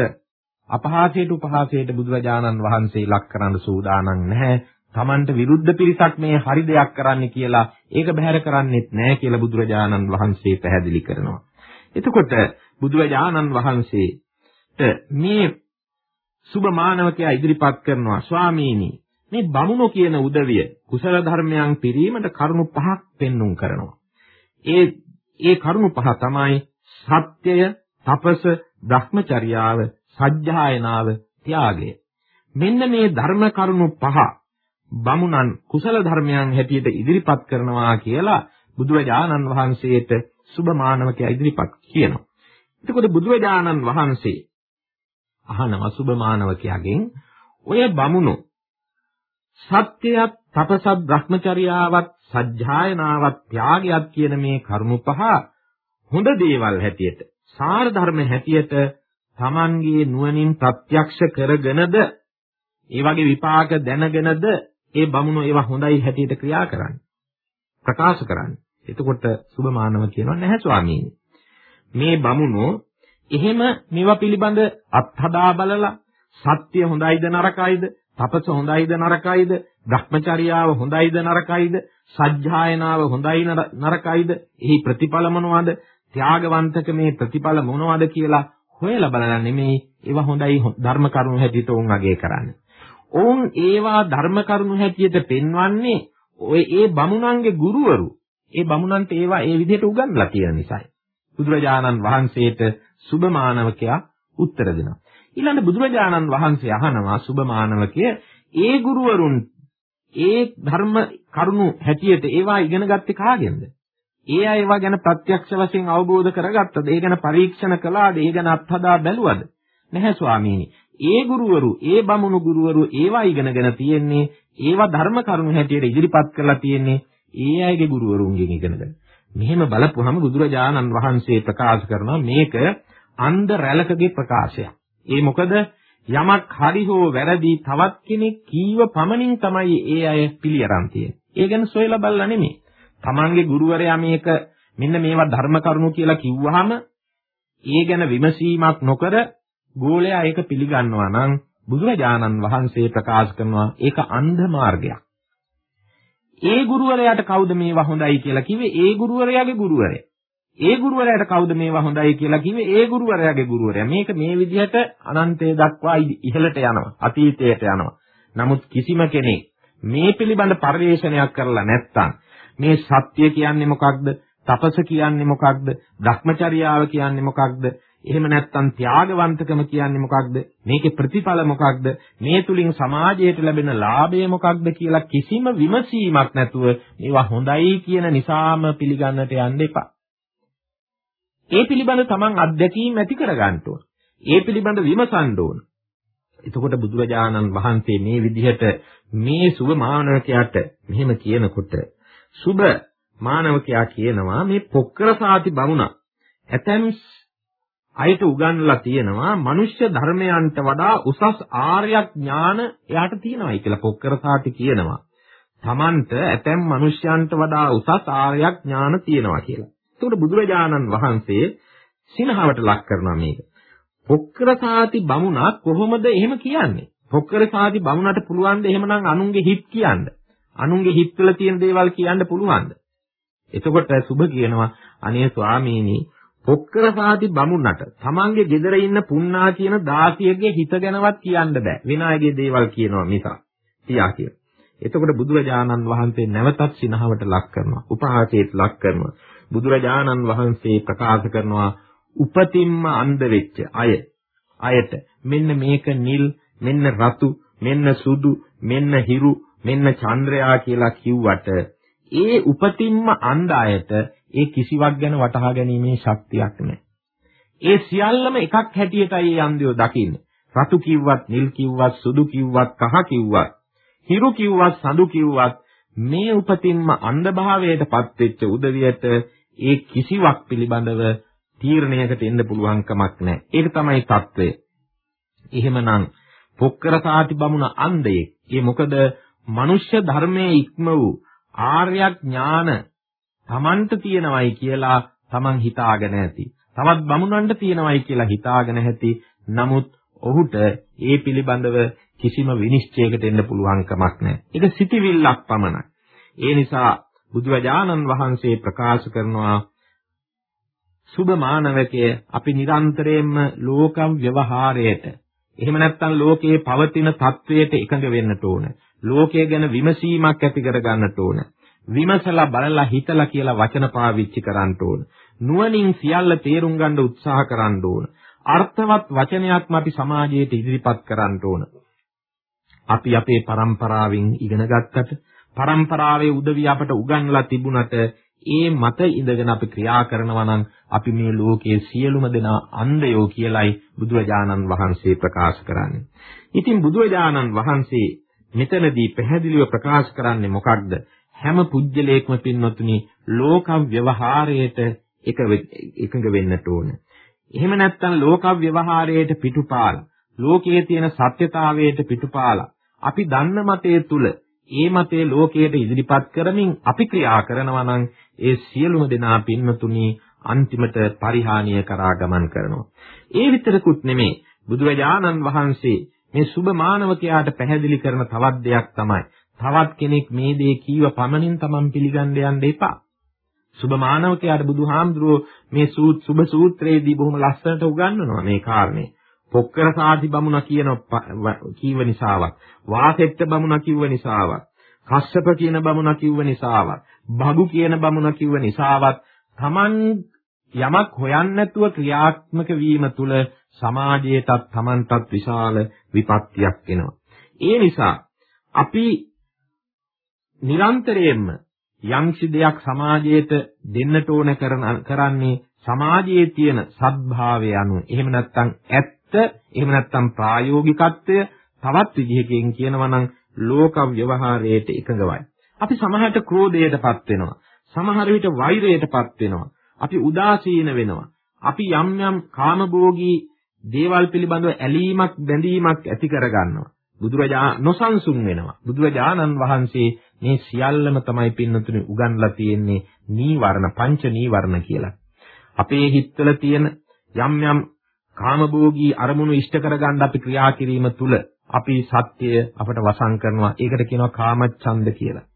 අපහාසයට උපහාසයට බුදුරජාණන් වහන්සේ ලක් කරන්න සූදානම් නැහැ. Tamanට විරුද්ධ පිරිසක් මේ හරි දෙයක් කරන්න කියලා ඒක බැහැර කරන්නෙත් නැහැ කියලා බුදුරජාණන් වහන්සේ පැහැදිලි කරනවා. එතකොට බුදුරජාණන් වහන්සේට මේ සුබ මානවකයා ඉදිරිපත් කරනවා ස්වාමීනි මේ බමුණෝ කියන උදවිය කුසල ධර්මයන් පිරීමට කරුණු පහක් පෙන්눔 කරනවා. ඒ ඒ කරුණු පහ තමයි සත්‍යය, තපස, භ්‍රමචර්යාව, සජ්ජායනාව, ත්‍යාගය. මෙන්න මේ ධර්ම කරුණු පහ බමුණන් කුසල ධර්මයන් හැටියට ඉදිරිපත් කරනවා කියලා බුදුරජාණන් වහන්සේට සුබ මානවකයා ඉදිරිපත් කියනවා. එතකොට බුදුරජාණන් වහන්සේ අහනවා සුබ මානවකයාගෙන් ඔය බමුණු සත්‍යයත් තපසත් භ්‍රමචර්යාවත් සජ්ජායනාවත් ත්‍යාගයත් කියන මේ කරුණු පහ හොඳ දේවල් හැටියට සාර ධර්ම හැටියට Tamanගේ නුවණින් ප්‍රත්‍යක්ෂ කරගෙනද ඒ වගේ විපාක දැනගෙනද ඒ බමුණු ඒවා හොඳයි හැටියට ක්‍රියා කරන්නේ ප්‍රකාශ කරන්නේ. එතකොට සුබ මානව කියනවා නැහැ ස්වාමීනි. මේ බමුණෝ එහෙම මේවා පිළිබඳ අත්හදා බලලා සත්‍ය හොඳයිද නරකයිද තපස හොඳයිද නරකයිද භ්‍රමචර්යාව හොඳයිද නරකයිද සජ්ජායනාව හොඳයි නරකයිද එහි ප්‍රතිඵල මොනවද ත්‍යාගවන්තක මේ ප්‍රතිඵල මොනවද කියලා හොයලා බලලා නෙමෙයි ඒවා හොඳයි ධර්ම කරුණු හැටියට උන් අගය කරන්නේ. ඔවුන් ඒවා ධර්ම කරුණු හැටියට පෙන්වන්නේ ඔය ඒ බමුණන්ගේ ගුරුවරු ඒ බමුණන්ට ඒවා ඒ විදිහට උගන්වලා තියෙන නිසායි. බුදුරජාණන් වහන්සේට සුබ මානවකයා උත්තර දෙනවා. ඊළඟ බුදුරජාණන් වහන්සේ අහනවා සුබ මානවකය ඒ ගුරුවරුන් ඒ ධර්ම කරුණු හැටියට ඒවා ඉගෙන ගත්තේ කාගෙන්ද? ඒ අය ඒවා ගැන ප්‍රත්‍යක්ෂ වශයෙන් අවබෝධ කරගත්තද? ඒ ගැන පරීක්ෂණ කළාද? ඒ ගැන අත්හදා බැලුවද? නැහැ ස්වාමීනි. ඒ ගුරුවරු, ඒ බමුණු ගුරුවරු ඒවා ඉගෙනගෙන තියෙන්නේ ඒවා ධර්ම කරුණු හැටියට ඉදිරිපත් කරලා තියෙන්නේ ඒ අයගේ ගුරුවරුන්ගෙන් ඉගෙනගෙන. මෙහෙම බලපුවහම බුදුරජාණන් වහන්සේ ප්‍රකාශ කරනවා මේක අන්ධ රැළකගේ ප්‍රකාශයක්. ඒ මොකද යමක් හරි හෝ වැරදි තවත් කෙනෙක් කීව පමණින් තමයි ඒ අය පිළිඅරන් තියෙන්නේ. ඒ ගැන සොයලා බලලා නෙමෙයි. තමන්ගේ ගුරුවරයා මේක මෙන්න මේවා ධර්ම කරුණු කියලා කිව්වහම ඒ ගැන විමසීමක් නොකර ගෝලයා ඒක පිළිගන්නවා නම් බුදුරජාණන් වහන්සේ ප්‍රකාශ කරනවා ඒක අන්ධ මාර්ගයක්. ඒ ගුරුවරයාට කවුද මේවා හොඳයි කියලා කිව්වේ? ඒ ගුරුවරයාගේ ගුරුවරයා. ඒ ගුරුවරයාට කවුද මේවා හොඳයි කියලා කිව්වේ? ඒ ගුරුවරයාගේ ගුරුවරයා. මේක මේ විදිහට අනන්තය දක්වා ඉහළට යනවා. අතීතයට යනවා. නමුත් කිසිම කෙනෙක් මේ පිළිබඳ පරිශ්‍රණයක් කරලා නැත්නම් මේ සත්‍ය කියන්නේ මොකක්ද? තපස කියන්නේ මොකක්ද? භ්‍රමචර්යාව කියන්නේ මොකක්ද? එහෙම නැත්නම් ත්‍යාගවන්තකම කියන්නේ මොකක්ද? මේකේ ප්‍රතිඵල මොකක්ද? මේ තුලින් සමාජයට ලැබෙන ලාභය මොකක්ද කියලා කිසිම විමසීමක් නැතුව මේවා හොඳයි කියන නිසාම පිළිගන්නට යන්න එපා. ඒ පිළිබඳ තමන් අත්දැකීම් ඇති කරගන්න ඕන. ඒ පිළිබඳ විමසන්න ඕන. එතකොට බුදුරජාණන් වහන්සේ මේ විදිහට මේ සුභ මානවකයාට මෙහෙම කියනකොට සුභ මානවකයා කියනවා මේ පොක්කරසාති බමුණා ඇතැම් අයට උගන්වලා තියෙනවා මනුෂ්‍ය ධර්මයන්ට වඩා උසස් ආර්ය ඥාන එයාට තියෙනවායි කියලා පොක්කරසාති කියනවා. Tamanට ඇතැම් මනුෂ්‍යයන්ට වඩා උසස් ආර්ය ඥාන තියෙනවා කියලා. එතකොට බුදුරජාණන් වහන්සේ සිනහවට ලක් කරනවා මේක. පොක්කරසාති බමුණා කොහොමද එහෙම කියන්නේ? පොක්කරසාති බමුණට පුළුවන් ද එහෙමනම් අනුන්ගේ හිත් කියන්න? අනුන්ගේ හිත්වල තියෙන දේවල් කියන්න පුළුවන්ද? එතකොට සුභ කියනවා අනේ ස්වාමීනි පොක්කරසාති බමුණට තමන්ගේ ගෙදර ඉන්න පුන්නා කියන දාසියගේ හිත ගැනවත් කියන්න බෑ. වෙන අයගේ දේවල් කියනවා මිසක්. තියා කියලා. එතකොට බුදුරජාණන් වහන්සේ නැවතත් සිනහවට ලක් කරනවා. උපහාසයට ලක් කරනවා. බුදුරජාණන් වහන්සේ ප්‍රකාශ කරනවා උපතින්ම අන්ධ වෙච්ච අය අයට මෙන්න මේක නිල් මෙන්න රතු මෙන්න සුදු මෙන්න හිරු මෙන්න චන්ද්‍රයා කියලා කිව්වට ඒ උපතින්ම අන්ධ අයට ඒ කිසිවක් ගැන වටහා ගැනීමේ ශක්තියක් නැහැ. ඒ සියල්ලම එකක් හැටියටයි ඒ අන්ධයෝ දකින්නේ. රතු කිව්වත් නිල් කිව්වත් සුදු කිව්වත් කහ කිව්වත් හිරු කිව්වත් සඳු කිව්වත් මේ උපතින්ම අන්ධභාවයටපත් වෙච්ච උදවියට ඒ කිසිවක් පිළිබඳව තීරණයකට එන්න පුළුවන් කමක් නැහැ. ඒක තමයි తත්වය. එහෙමනම් පොක්කර සාති බමුණ අන්දයේ. ඒ මොකද මනුෂ්‍ය ධර්මයේ ඉක්ම වූ ආර්ය ඥාන Tamanට තියෙනවයි කියලා Taman හිතාගෙන ඇති. තවත් බමුණන්ට තියෙනවයි කියලා හිතාගෙන ඇති. නමුත් ඔහුට ඒ පිළිබඳව කිසිම විනිශ්චයකට එන්න පුළුවන් කමක් නැහැ. ඒක සිටිවිල්ලක් පමණයි. ඒ නිසා බුදුරජාණන් වහන්සේ ප්‍රකාශ කරනවා සුබ මානවකය අපි නිරන්තරයෙන්ම ලෝක ව්‍යවහාරයට එහෙම නැත්නම් ලෝකයේ පවතින තත්වයට එකඟ වෙන්නට ඕන. ලෝකය ගැන විමසීමක් ඇති කර ගන්නට ඕන. විමසලා බලලා හිතලා කියලා වචන පාවිච්චි කරන්න ඕන. නුවණින් සියල්ල තේරුම් ගන්න උත්සාහ කරන්න ඕන. අර්ථවත් වචනයක්ම අපි සමාජයට ඉදිරිපත් කරන්න ඕන. අපි අපේ પરම්පරාවෙන් ඉගෙන ගත්තට, પરම්පරාවේ උදවිය අපට උගන්ලා තිබුණට ඒ මත ඉඳගෙන අපි ක්‍රියා කරනවා නම් අපි මේ ලෝකයේ සියලුම දෙනා අන්ධයෝ කියලයි බුදුරජාණන් වහන්සේ ප්‍රකාශ කරන්නේ. ඉතින් බුදුරජාණන් වහන්සේ මෙතනදී පැහැදිලිව ප්‍රකාශ කරන්නේ මොකක්ද? හැම පුජ්‍යලේක්ම පින්වතුනි ලෝක ව්‍යවහාරයට එක එකඟ වෙන්නට ඕන. එහෙම නැත්නම් ලෝක ව්‍යවහාරයට පිටුපාල ලෝකයේ තියෙන සත්‍යතාවයට පිටුපාලා අපි දන්න මතය තුල ඒ මතේ ලෝකයට ඉදිරිපත් කරමින් අපි ක්‍රියා කරනවා නම් ඒ සියලුම දෙනා පින්වතුනි අන්තිමට පරිහානිය කරා ගමන් කරනවා. ඒ විතරකුත් නෙමේ බුදුරජාණන් වහන්සේ මේ සුබ මානවකයාට පැහැදිලි කරන තවත් දෙයක් තමයි තවත් කෙනෙක් මේ දේ කීව පමණින් Taman පිළිගන්න යන්න එපා. සුබ මානවකයාට බුදුහාමුදුරුවෝ මේ සුබ සූත්‍රයේදී බොහොම ලස්සනට උගන්වනවා මේ කාරණේ. පොක්කර සාති බමුණ කියන කීව නිසාවක් වාසෙට්ට බමුණ කිව්ව නිසාවක් කස්සප කියන බමුණ කිව්ව නිසාවක් භගු කියන බමුණ කිව්ව නිසාවත් Taman යමක් හොයන්නේ නැතුව ක්‍රියාත්මක වීම තුළ සමාජයටත් Tamanටත් විශාල විපත්තියක් එනවා. ඒ නිසා අපි නිරන්තරයෙන්ම යම්සි දෙයක් සමාජයට දෙන්නට ඕන කරන්නේ සමාජයේ තියෙන සත්භාවය අනුව එහෙම නැත්නම් ඇත්ත එහෙම නැත්නම් ප්‍රායෝගිකත්වය තවත් විදිහකින් කියනවා නම් ලෝක ව්‍යවහාරයට එකඟවයි. අපි සමහරට ක්‍රෝධයටපත් වෙනවා. සමහර විට වෛරයටපත් වෙනවා. අපි උදාසීන වෙනවා. අපි යම් යම් කාමභෝගී දේවල් පිළිබඳව ඇලීමක් බැඳීමක් ඇති කරගන්නවා. බුදුරජා නොසන්සුන් වෙනවා. බුදුරජාණන් වහන්සේ මේ සියල්ලම තමයි පින්නතුනි උගන්ලා තියෙන්නේ නීවරණ පංච නීවරණ කියලා. අපේ හිතවල තියෙන යම් යම් කාමභෝගී අරමුණු ඉෂ්ට කරගන්න අපි ක්‍රියා කිරීම තුළ අපි සත්‍යය අපට වසන් කරනවා. ඒකට කියනවා කාමච්ඡන්ද කියලා.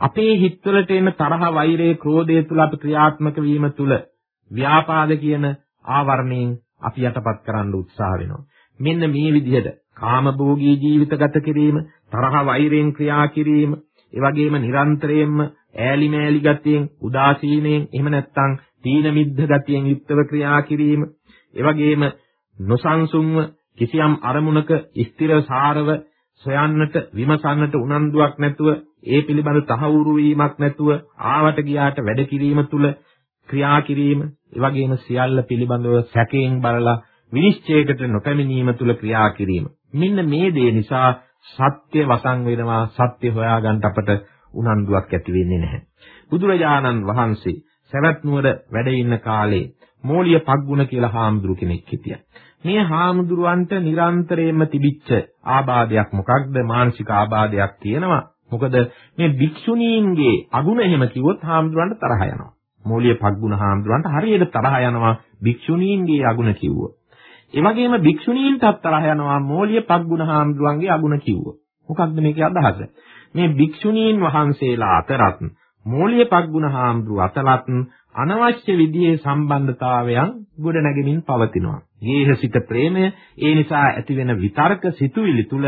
අපේ හිතවලට එන තරහ, වෛරය, ක්‍රෝධය තුළ අපි ක්‍රියාත්මක වීම තුළ ව්‍යාපාද කියන ආවරණයෙන් අපි යටපත් කරන්න උත්සාහ වෙනවා. මෙන්න මේ විදිහට කාමභෝගී ජීවිත ගත කිරීම, තරහ වෛරයෙන් ක්‍රියා කිරීම, ඒ වගේම නිරන්තරයෙන්ම ඈලි මෑලි ගතියෙන්, උදාසීනයෙන්, එහෙම නැත්නම් තීන මිද්ධ ගතියෙන් යුක්තව ක්‍රියා කිරීම, ඒ වගේම නොසන්සුන්ව කිසියම් අරමුණක ස්ථිර සාරව සොයන්නට විමසන්නට උනන්දුවක් නැතුව ඒ පිළිබඳ තහවුරු වීමක් නැතුව ආවට ගියාට වැඩ කිරීම තුල ක්‍රියා කිරීම ඒ වගේම සියල්ල පිළිබඳව සැකයෙන් බලලා විනිශ්චයකට නොපැමිණීම තුල ක්‍රියා කිරීම. මෙන්න මේ දේ නිසා සත්‍ය වසන් වෙනවා සත්‍ය හොයාගන්න අපට උනන්දුවක් ඇති වෙන්නේ නැහැ බුදුරජාණන් වහන්සේ සවැත් නුවර වැඩ ඉන්න කාලේ මෝලිය පග්ගුණ කියලා හාමුදුරු කෙනෙක් හිටියා. මේ හාමුදුරුවන්ට නිරන්තරයෙන්ම තිබිච්ච ආබාධයක් මොකක්ද? මානසික ආබාධයක් තියෙනවා. මොකද මේ භික්ෂුණීන්ගේ අගුණ එහෙම කිව්වොත් හාමුදුරන්ට තරහ යනවා. මෝලිය පග්ගුණ හාමුදුරන්ට හරියට තරහ යනවා භික්ෂුණීන්ගේ අගුණ කිව්වොත්. ඒ වගේම භික්ෂුණීන්ටත් තරහ යනවා මෝලිය පග්ගුණ හාමුදුරන්ගේ අගුණ කිව්වොත්. මොකක්ද මේකේ අදහස? මේ භික්ෂුණීන් වහන්සේලා අතරත් මෝලිය පග්ගුණ හාමුදුරුව අතරත් අනවශ්‍ය විදිහේ සම්බන්ධතාවයන් ගොඩ නැගෙමින් පවතිනවා. ගේහසිත ප්‍රේමය ඒ නිසා ඇතිවෙන විතර්ක සිතුවිලි තුල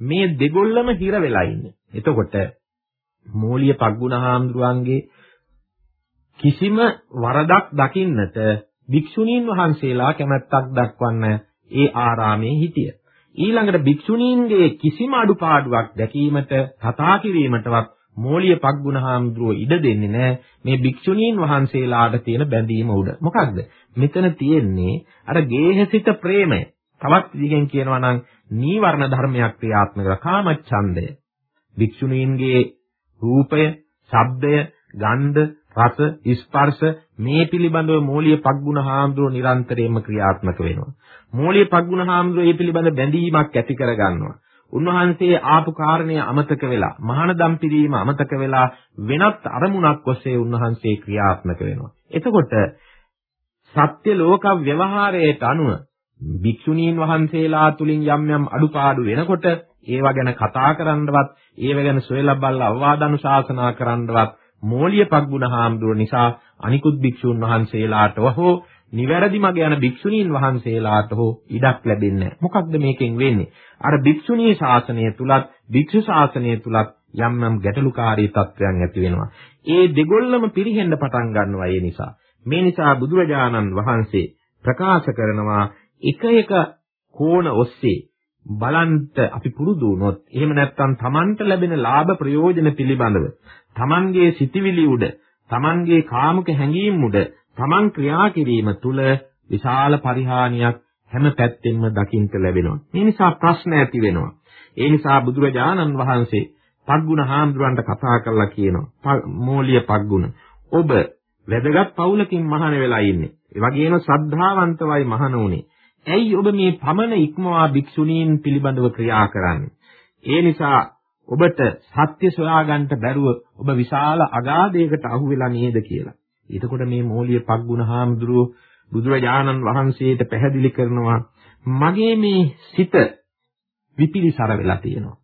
මේ දෙගොල්ලම හිර වෙලා ඉන්නේ. එතකොට මෝලිය පග්ගුණ හාමුදුරුවන්ගේ කිසිම වරදක් දකින්නට භික්ෂුණීන් වහන්සේලා කැමැත්තක් දක්වන්න ඒ ආරාමයේ හිටිය. ඊළඟට භික්ෂුණීන්ගේ කිසිම අඩුපාඩුවක් දැකීමට කතා කිරීමටවත් මෝලිය පග්ගුණහාමුදුරුව ඉඩ දෙන්නේ නැහැ මේ භික්ෂුණීන් වහන්සේලාට තියෙන බැඳීම උඩ. මොකක්ද? මෙතන තියෙන්නේ අර ගේහසිත ප්‍රේමය. තවත් විදිහෙන් කියනවා නම් නීවරණ ධර්මයක් ක්‍රියාත්මක කරලා කාමච්ඡන්දය. භික්ෂුණීන්ගේ රූපය, ශබ්දය, ගන්ධ, රස, ස්පර්ශ මේ පිළිබඳව මෝලිය පග්ගුණහාමුදුරුව නිරන්තරයෙන්ම ක්‍රියාත්මක වෙනවා. මෝලිය පග්ගුණහාමුදුරුව මේ පිළිබඳ බැඳීමක් ඇති කරගන්නවා. උන්වහන්සේ ආපු කාරණය අමතක වෙලා මහානදම් පිරීම අමතක වෙලා වෙනත් අරමුණක් ඔස්සේ උන්වහන්සේ ක්‍රියාත්මක වෙනවා. එතකොට සත්‍ය ලෝක ව්‍යවහාරයට අනුව භික්ෂුණීන් වහන්සේලා තුලින් යම් යම් අඩුපාඩු වෙනකොට ඒවා ගැන කතා කරන්නවත් ඒව ගැන සොයලා බලලා අවවාද අනුශාසනා කරන්නවත් මෝලිය පග්ගුණ හාමුදුරුව නිසා අනිකුත් භික්ෂුන් වහන්සේලාට වහෝ නිවැරදි මග යන භික්ෂුණීන් වහන්සේලාට හෝ ඉඩක් ලැබෙන්නේ මොකක්ද මේකෙන් වෙන්නේ? අර භික්ෂුණී ශාසනය තුලත් භික්ෂු ශාසනය තුලත් යම් යම් ගැටලුකාරී තත්ත්වයන් ඇති වෙනවා. ඒ දෙගොල්ලම පිරිහෙන්න පටන් ගන්නවා ඒ නිසා. මේ නිසා බුදුරජාණන් වහන්සේ ප්‍රකාශ කරනවා එක එක කෝණ ඔස්සේ බලන්ට අපි පුරුදු වුණොත් එහෙම නැත්නම් Tamanට ලැබෙන ලාභ ප්‍රයෝජන පිළිබඳව Tamanගේ සිටිවිලි උඩ Tamanගේ කාමුක හැඟීම් උඩ Taman ක්‍රියා කිරීම තුළ විශාල පරිහානියක් හැම පැත්තෙන්ම දකින්න ලැබෙනවා. මේ නිසා ප්‍රශ්න ඇති වෙනවා. ඒ නිසා බුදුරජාණන් වහන්සේ පග්ගුණ හාමුදුරන්ට කතා කරලා කියනවා මෝලිය පග්ගුණ ඔබ වැදගත් පවුලකින් මහාන වෙලා ඉන්නේ. ඒ වගේම ශ්‍රද්ධාවන්තවයි මහාන උනේ. ඇයි ඔබ මේ පමණ ඉක්මවා භික්ෂුණීන් පිළිබඳව ක්‍රියා කරන්නේ? ඒ නිසා ඔබට සත්‍ය සොයාගන්න බැරුව ඔබ විශාල අගාධයකට අහු වෙලා නේද කියලා. එතකොට මේ මෝලිය පග්ගුණ හාමුදුරුව බුදුරජාණන් වහන්සේට පැහැදිලි කරනවා මගේ මේ සිත විපිලිසර වෙලා තියෙනවා.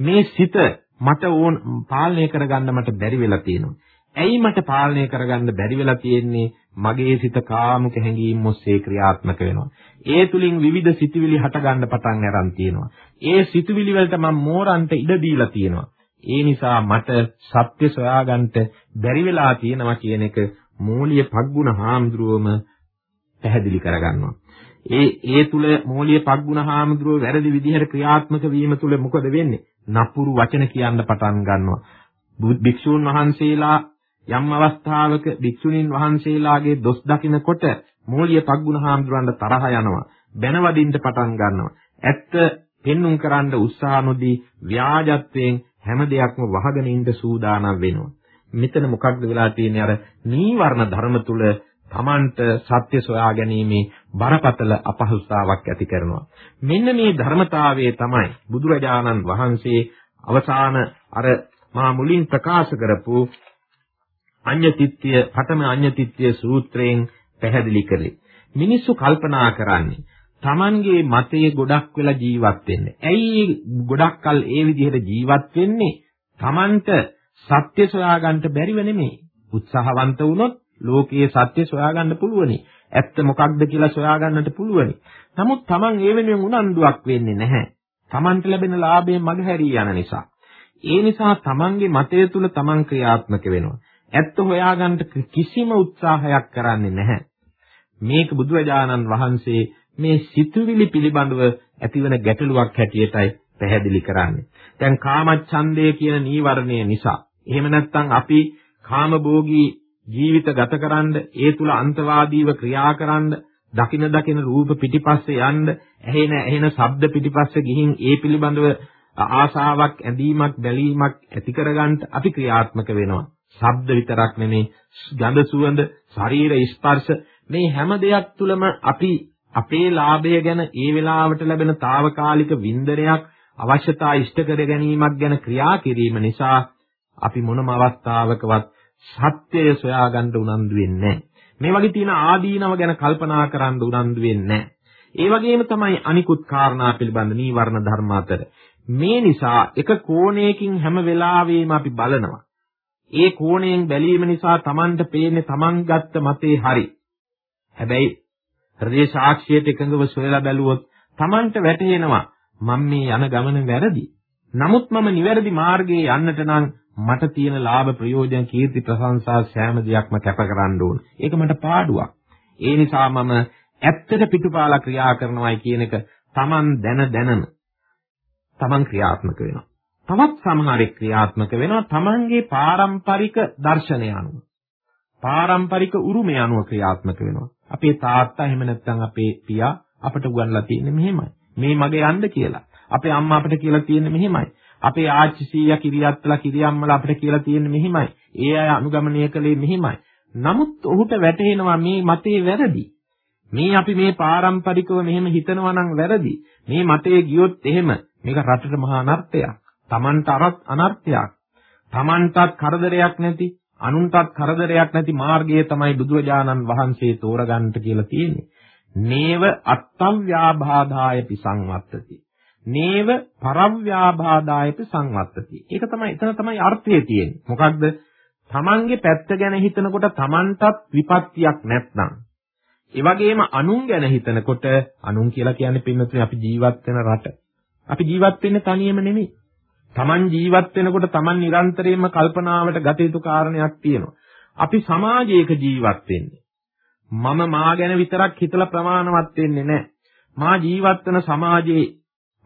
මේ සිත මට ඕන පාලනය කරගන්න මට බැරි වෙලා තියෙනවා. ඇයි මට පාලනය කරගන්න බැරි වෙලා තියෙන්නේ? මගේ සිත කාමුක හැඟීම් ඔස්සේ ක්‍රියාත්මක වෙනවා. ඒ තුලින් විවිධ සිතුවිලි හටගන්න පටන් අරන් තියෙනවා. ඒ සිතුවිලි වලට මම මෝරන්ට ඉඩ දීලා තියෙනවා. ඒ නිසා මට සත්‍ය සොයාගන්න බැරි වෙලා තියෙනවා කියන එක මූලිය පග්ගුණ හාමුදුරුවම පැහැදිලි කරගන්නවා. ඒ ඒ තුල මූලිය පග්ගුණ හාමුදුරුව වැරදි විදිහට ක්‍රියාත්මක වීම තුල මොකද වෙන්නේ? නපුරු වචන කියන්න පටන් ගන්නවා. භික්ෂූන් වහන්සේලා යම් අවස්ථාවක භික්ෂුණීන් වහන්සේලාගේ දොස් දකිනකොට මූලිය පග්ගුණ හාමුදුරන්ට තරහ යනවා. බැනවදින්න පටන් ගන්නවා. ඇත්ත පෙන්눔 කරන්න උත්සාහ නොදී ව්‍යාජත්වයෙන් හැම දෙයක්ම වහගෙන ඉන්න සූදානම් වෙනවා. මෙතන මොකක්ද වෙලා තියෙන්නේ අර නීවරණ ධර්ම තුල Tamanට සත්‍ය සොයා ගැනීමේ බරපතල අපහසුතාවක් ඇති කරනවා. මෙන්න මේ ධර්මතාවයේ තමයි බුදුරජාණන් වහන්සේ අවසාන අර මා මුලින් ප්‍රකාශ කරපු අඤ්ඤතිත්‍ය පඨම අඤ්ඤතිත්‍ය සූත්‍රයෙන් පැහැදිලි කළේ. මිනිස්සු කල්පනා කරන්නේ Tamanගේ මතයේ ගොඩක් වෙලා ජීවත් වෙන්නේ. ඇයි ගොඩක් කල් ඒ විදිහට ජීවත් වෙන්නේ? Tamanට සත්‍ය සොයාගන්න බැරිව නෙමෙයි. උත්සාහවන්ත වුණොත් ලෝකයේ සත්‍ය සොයාගන්න පුළුවනි. ඇත්ත මොකක්ද කියලා සොයාගන්නට පුළුවනි. නමුත් Taman ඒ වෙනුවෙන් උනන්දුවක් වෙන්නේ නැහැ. Tamanට ලැබෙන ලාභයෙන් මගහැරී යන නිසා. ඒ නිසා Tamanගේ මතය තුල Taman ක්‍රියාත්මක වෙනවා. ඇත්ත හොයාගන්න කිසිම උත්සාහයක් කරන්නේ නැහැ. මේක බුදුරජාණන් වහන්සේ මේ සිතුවිලි පිළිබඳව ඇතිවන ගැටලුවක් හැටියටයි පැහැදිලි කරන්නේ. දැන් කාමච්ඡන්දය කියන නීවරණය නිසා එහෙම නැත්නම් අපි කාමභෝගී ජීවිත ගතකරනද ඒ තුල අන්තවාදීව ක්‍රියාකරනද දකින දකින රූප පිටිපස්සේ යන්න ඇහෙන ඇහෙන ශබ්ද පිටිපස්සේ ගිහින් ඒ පිළිබඳව ආසාවක් ඇඳීමක් බැලීමක් ඇති කරගන්න අපි ක්‍රියාත්මක වෙනවා. ශබ්ද විතරක් නෙමේ ගඳ සුවඳ ශරීර ස්පර්ශ මේ හැම දෙයක් තුළම අපි අපේ ලාභය ගැන ඒ වෙලාවට ලැබෙන తాවකාලික වින්දනයක් අවශ්‍යතා ඉෂ්ට කර ගැනීමක් ගැන ක්‍රියා කිරීම නිසා අපි මොනම අවස්ථාවකවත් සත්‍යය සොයාගන්න උනන්දු වෙන්නේ මේ වගේ තියෙන ආදීනව ගැන කල්පනා කරන්න උනන්දු වෙන්නේ ඒ වගේම තමයි අනිකුත් කාරණා පිළිබඳ නීවරණ ධර්ම අතර. මේ නිසා එක කෝණයකින් හැම වෙලාවෙම අපි බලනවා. ඒ කෝණයෙන් බැලීම නිසා Tamanට පේන්නේ Taman ගත්ත මතේ හරි. හැබැයි හෘදේ සාක්ෂියට එකඟව සොයලා බැලුවොත් Tamanට වැටහෙනවා මම මේ යන ගමන වැරදි. නමුත් මම නිවැරදි මාර්ගයේ යන්නට නම් මට තියෙන ලාභ ප්‍රයෝජන කීර්ති ප්‍රශංසා සෑම දෙයක්ම කැප කරන්න ඕන. ඒක මට පාඩුවක්. ඒ නිසා මම ඇත්තට පිටුපාලා ක්‍රියා කරනවායි කියන එක Taman දැන දැනම Taman ක්‍රියාත්මක වෙනවා. තවත් සමහරෙක් ක්‍රියාත්මක වෙනවා Tamanගේ පාරම්පරික දර්ශනය අනුව. පාරම්පරික උරුමය අනුව ක්‍රියාත්මක වෙනවා. අපේ තාත්තා එහෙම නැත්නම් අපේ පියා අපට උගන්ලා තියෙන්නේ මෙහෙමයි. මේ මගේ යන්න කියලා. අපේ අම්මා අපිට කියලා තියෙන්නේ මෙහෙමයි. අපේ ආච්චි සීයා කිරියත්තලා කිරියම්මලා අපිට කියලා තියෙන්නේ මෙහෙමයි. ඒ අය අනුගමනය කළේ මෙහෙමයි. නමුත් ඔහුට වැටහෙනවා මේ මතේ වැරදි. මේ අපි මේ පාරම්පරිකව මෙහෙම හිතනවා නම් වැරදි. මේ මතේ ගියොත් එහෙම මේක රටට මහා අනර්ථයක්. Tamanට අරත් අනර්ථයක්. Tamanටත් කරදරයක් නැති, අනුන්ටත් කරදරයක් නැති මාර්ගය තමයි බුදුරජාණන් වහන්සේ තෝරගන්නට කියලා තියෙන්නේ. නේව අත්තව්‍යාබාධාය පිසංවත්තති. නේව පරව්‍යාබාධායපි සංවත්තති. ඒක තමයි එතන තමයි අර්ථය තියෙන්නේ. මොකක්ද? තමන්ගේ පැත්ත ගැන හිතනකොට තමන්ටත් විපත්තියක් නැත්නම් ඒ වගේම අනුන් ගැන හිතනකොට අනුන් කියලා කියන්නේ පින්නතුනේ අපි ජීවත් වෙන රට. අපි ජීවත් වෙන්නේ තනියම නෙමෙයි. තමන් ජීවත් වෙනකොට තමන් නිරන්තරයෙන්ම කල්පනාවට ගත යුතු කාරණයක් තියෙනවා. අපි සමාජයක ජීවත් වෙන්නේ. මම මා ගැන විතරක් හිතලා ප්‍රමාණවත් වෙන්නේ නැහැ. මා ජීවත් වෙන සමාජයේ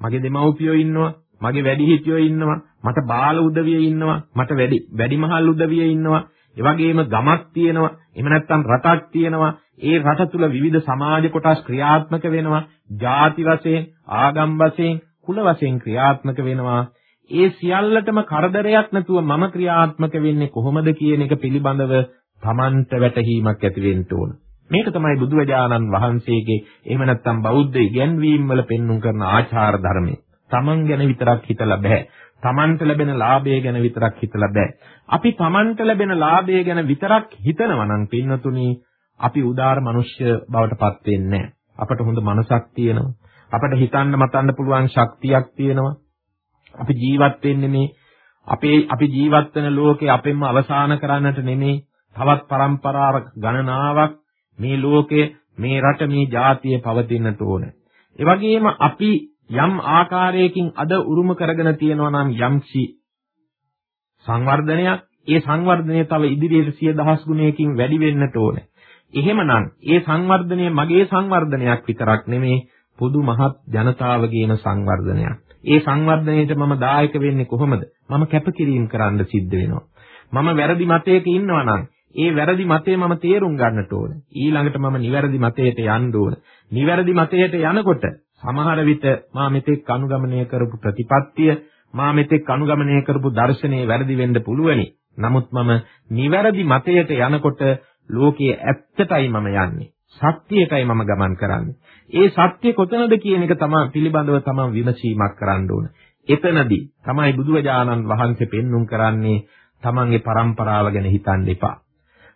මගේ දෙමව්පියෝ ඉන්නවා, මගේ වැඩිහිටියෝ ඉන්නවා, මට බාල උදවිය ඉන්නවා, මට වැඩි වැඩිමහල් උදවිය ඉන්නවා. ඒ වගේම ගමක් තියෙනවා, එහෙම නැත්නම් රටක් තියෙනවා. ඒ රට තුල විවිධ සමාජ කොටස් ක්‍රියාත්මක වෙනවා. ಜಾති වශයෙන්, ආගම් වශයෙන්, කුල වශයෙන් ක්‍රියාත්මක වෙනවා. ඒ සියල්ලටම කරදරයක් නැතුව මම ක්‍රියාත්මක වෙන්නේ කොහොමද කියන එක පිළිබඳව Tamanට වැටහීමක් ඇති වෙන්න ඕන. මේක තමයි බුදුරජාණන් වහන්සේගේ එහෙම නැත්නම් බෞද්ධ ඉගැන්වීම් වල පෙන්눔 කරන ආචාර ධර්මය. Taman ගැන විතරක් හිතලා බෑ. Tamanට ලැබෙන ලාභය ගැන විතරක් හිතලා බෑ. අපි Tamanට ලැබෙන ලාභය ගැන විතරක් හිතනවා නම් පින්නතුණි අපි උදාර මිනිස්ය බවට පත් වෙන්නේ අපට හොඳ මනසක් තියෙනවා. අපට හිතන්න මතන්න පුළුවන් ශක්තියක් තියෙනවා. අපි ජීවත් වෙන්නේ මේ අපේ අපි ජීවත් වෙන ලෝකේ අපෙන්ම අවසන් කරන්නට නෙමෙයි තවත් પરම්පරාවක් ගණනාවක් මේ ලෝකයේ මේ රට මේ ජාතිය පවතින්නට ඕන. ඒ වගේම අපි යම් ආකාරයකින් අද උරුම කරගෙන තියෙනවා නම් යම්සි සංවර්ධනයක් ඒ සංවර්ධනය තව ඉදිරියට සිය දහස් ගුණයකින් වැඩි වෙන්නට ඕන. එහෙමනම් ඒ සංවර්ධනය මගේ සංවර්ධනයක් විතරක් නෙමේ පොදු මහත් ජනතාවගේම සංවර්ධනයක්. ඒ සංවර්ධනයට මම දායක වෙන්නේ කොහොමද? මම කැපකිරීම කරන්න සිද්ධ වෙනවා. මම වැරදි මතයක ඉන්නවා නම් ඒ වැරදි මතය මම තේරුම් ගන්නට ඕන. ඊළඟට මම නිවැරදි මතයට යන්න ඕන. නිවැරදි මතයට යනකොට සමහර විට මා මෙතෙක් අනුගමනය කරපු ප්‍රතිපත්තිය මා මෙතෙක් අනුගමනය කරපු දර්ශනය වැරදි වෙන්න පුළුවනි. නමුත් මම නිවැරදි මතයට යනකොට ලෝකයේ ඇත්තටයි මම යන්නේ. සත්‍යයටයි මම ගමන් කරන්නේ. ඒ සත්‍ය කොතනද කියන එක තමයි පිළිබඳව තමයි විමසීමක් කරන්න ඕන. එතනදී තමයි බුදුරජාණන් වහන්සේ පෙන්눔 කරන්නේ තමන්ගේ પરම්පරාව ගැන හිතන්න එපා.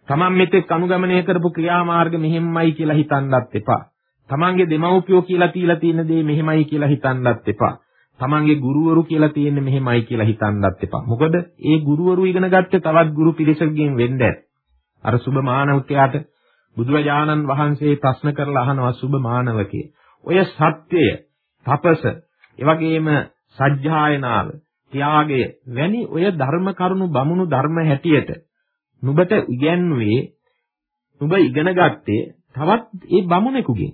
තමන් මෙතෙක් අනුගමනය කරපු ක්‍රියාමාර්ග මෙහෙම්මයි කියලා හිතන්නත් එපා. තමන්ගේ දෙමව්පියෝ කියලා තියලා තියෙන දේ මෙහෙමයි කියලා හිතන්නත් එපා. තමන්ගේ ගුරුවරු කියලා තියෙන්නේ මෙහෙමයි කියලා හිතන්නත් එපා. මොකද ඒ ගුරුවරු ඉගෙන ගත්තේ තවත් ගුරු පිරිසකින් වෙන්නේ අර සුබ මානවකයාට බුදුරජාණන් වහන්සේ ප්‍රශ්න කරලා අහනවා සුබ මානවකේ. ඔය සත්‍යය, තපස, එවැගේම සත්‍යයනාව, ත්‍යාගය වැනි ඔය ධර්ම කරුණු බමුණු ධර්ම හැටියට නුඹට ඉගැන්වුවේ නුඹ ඉගෙන ගත්තේ තවත් ඒ බමුණෙකුගෙන්.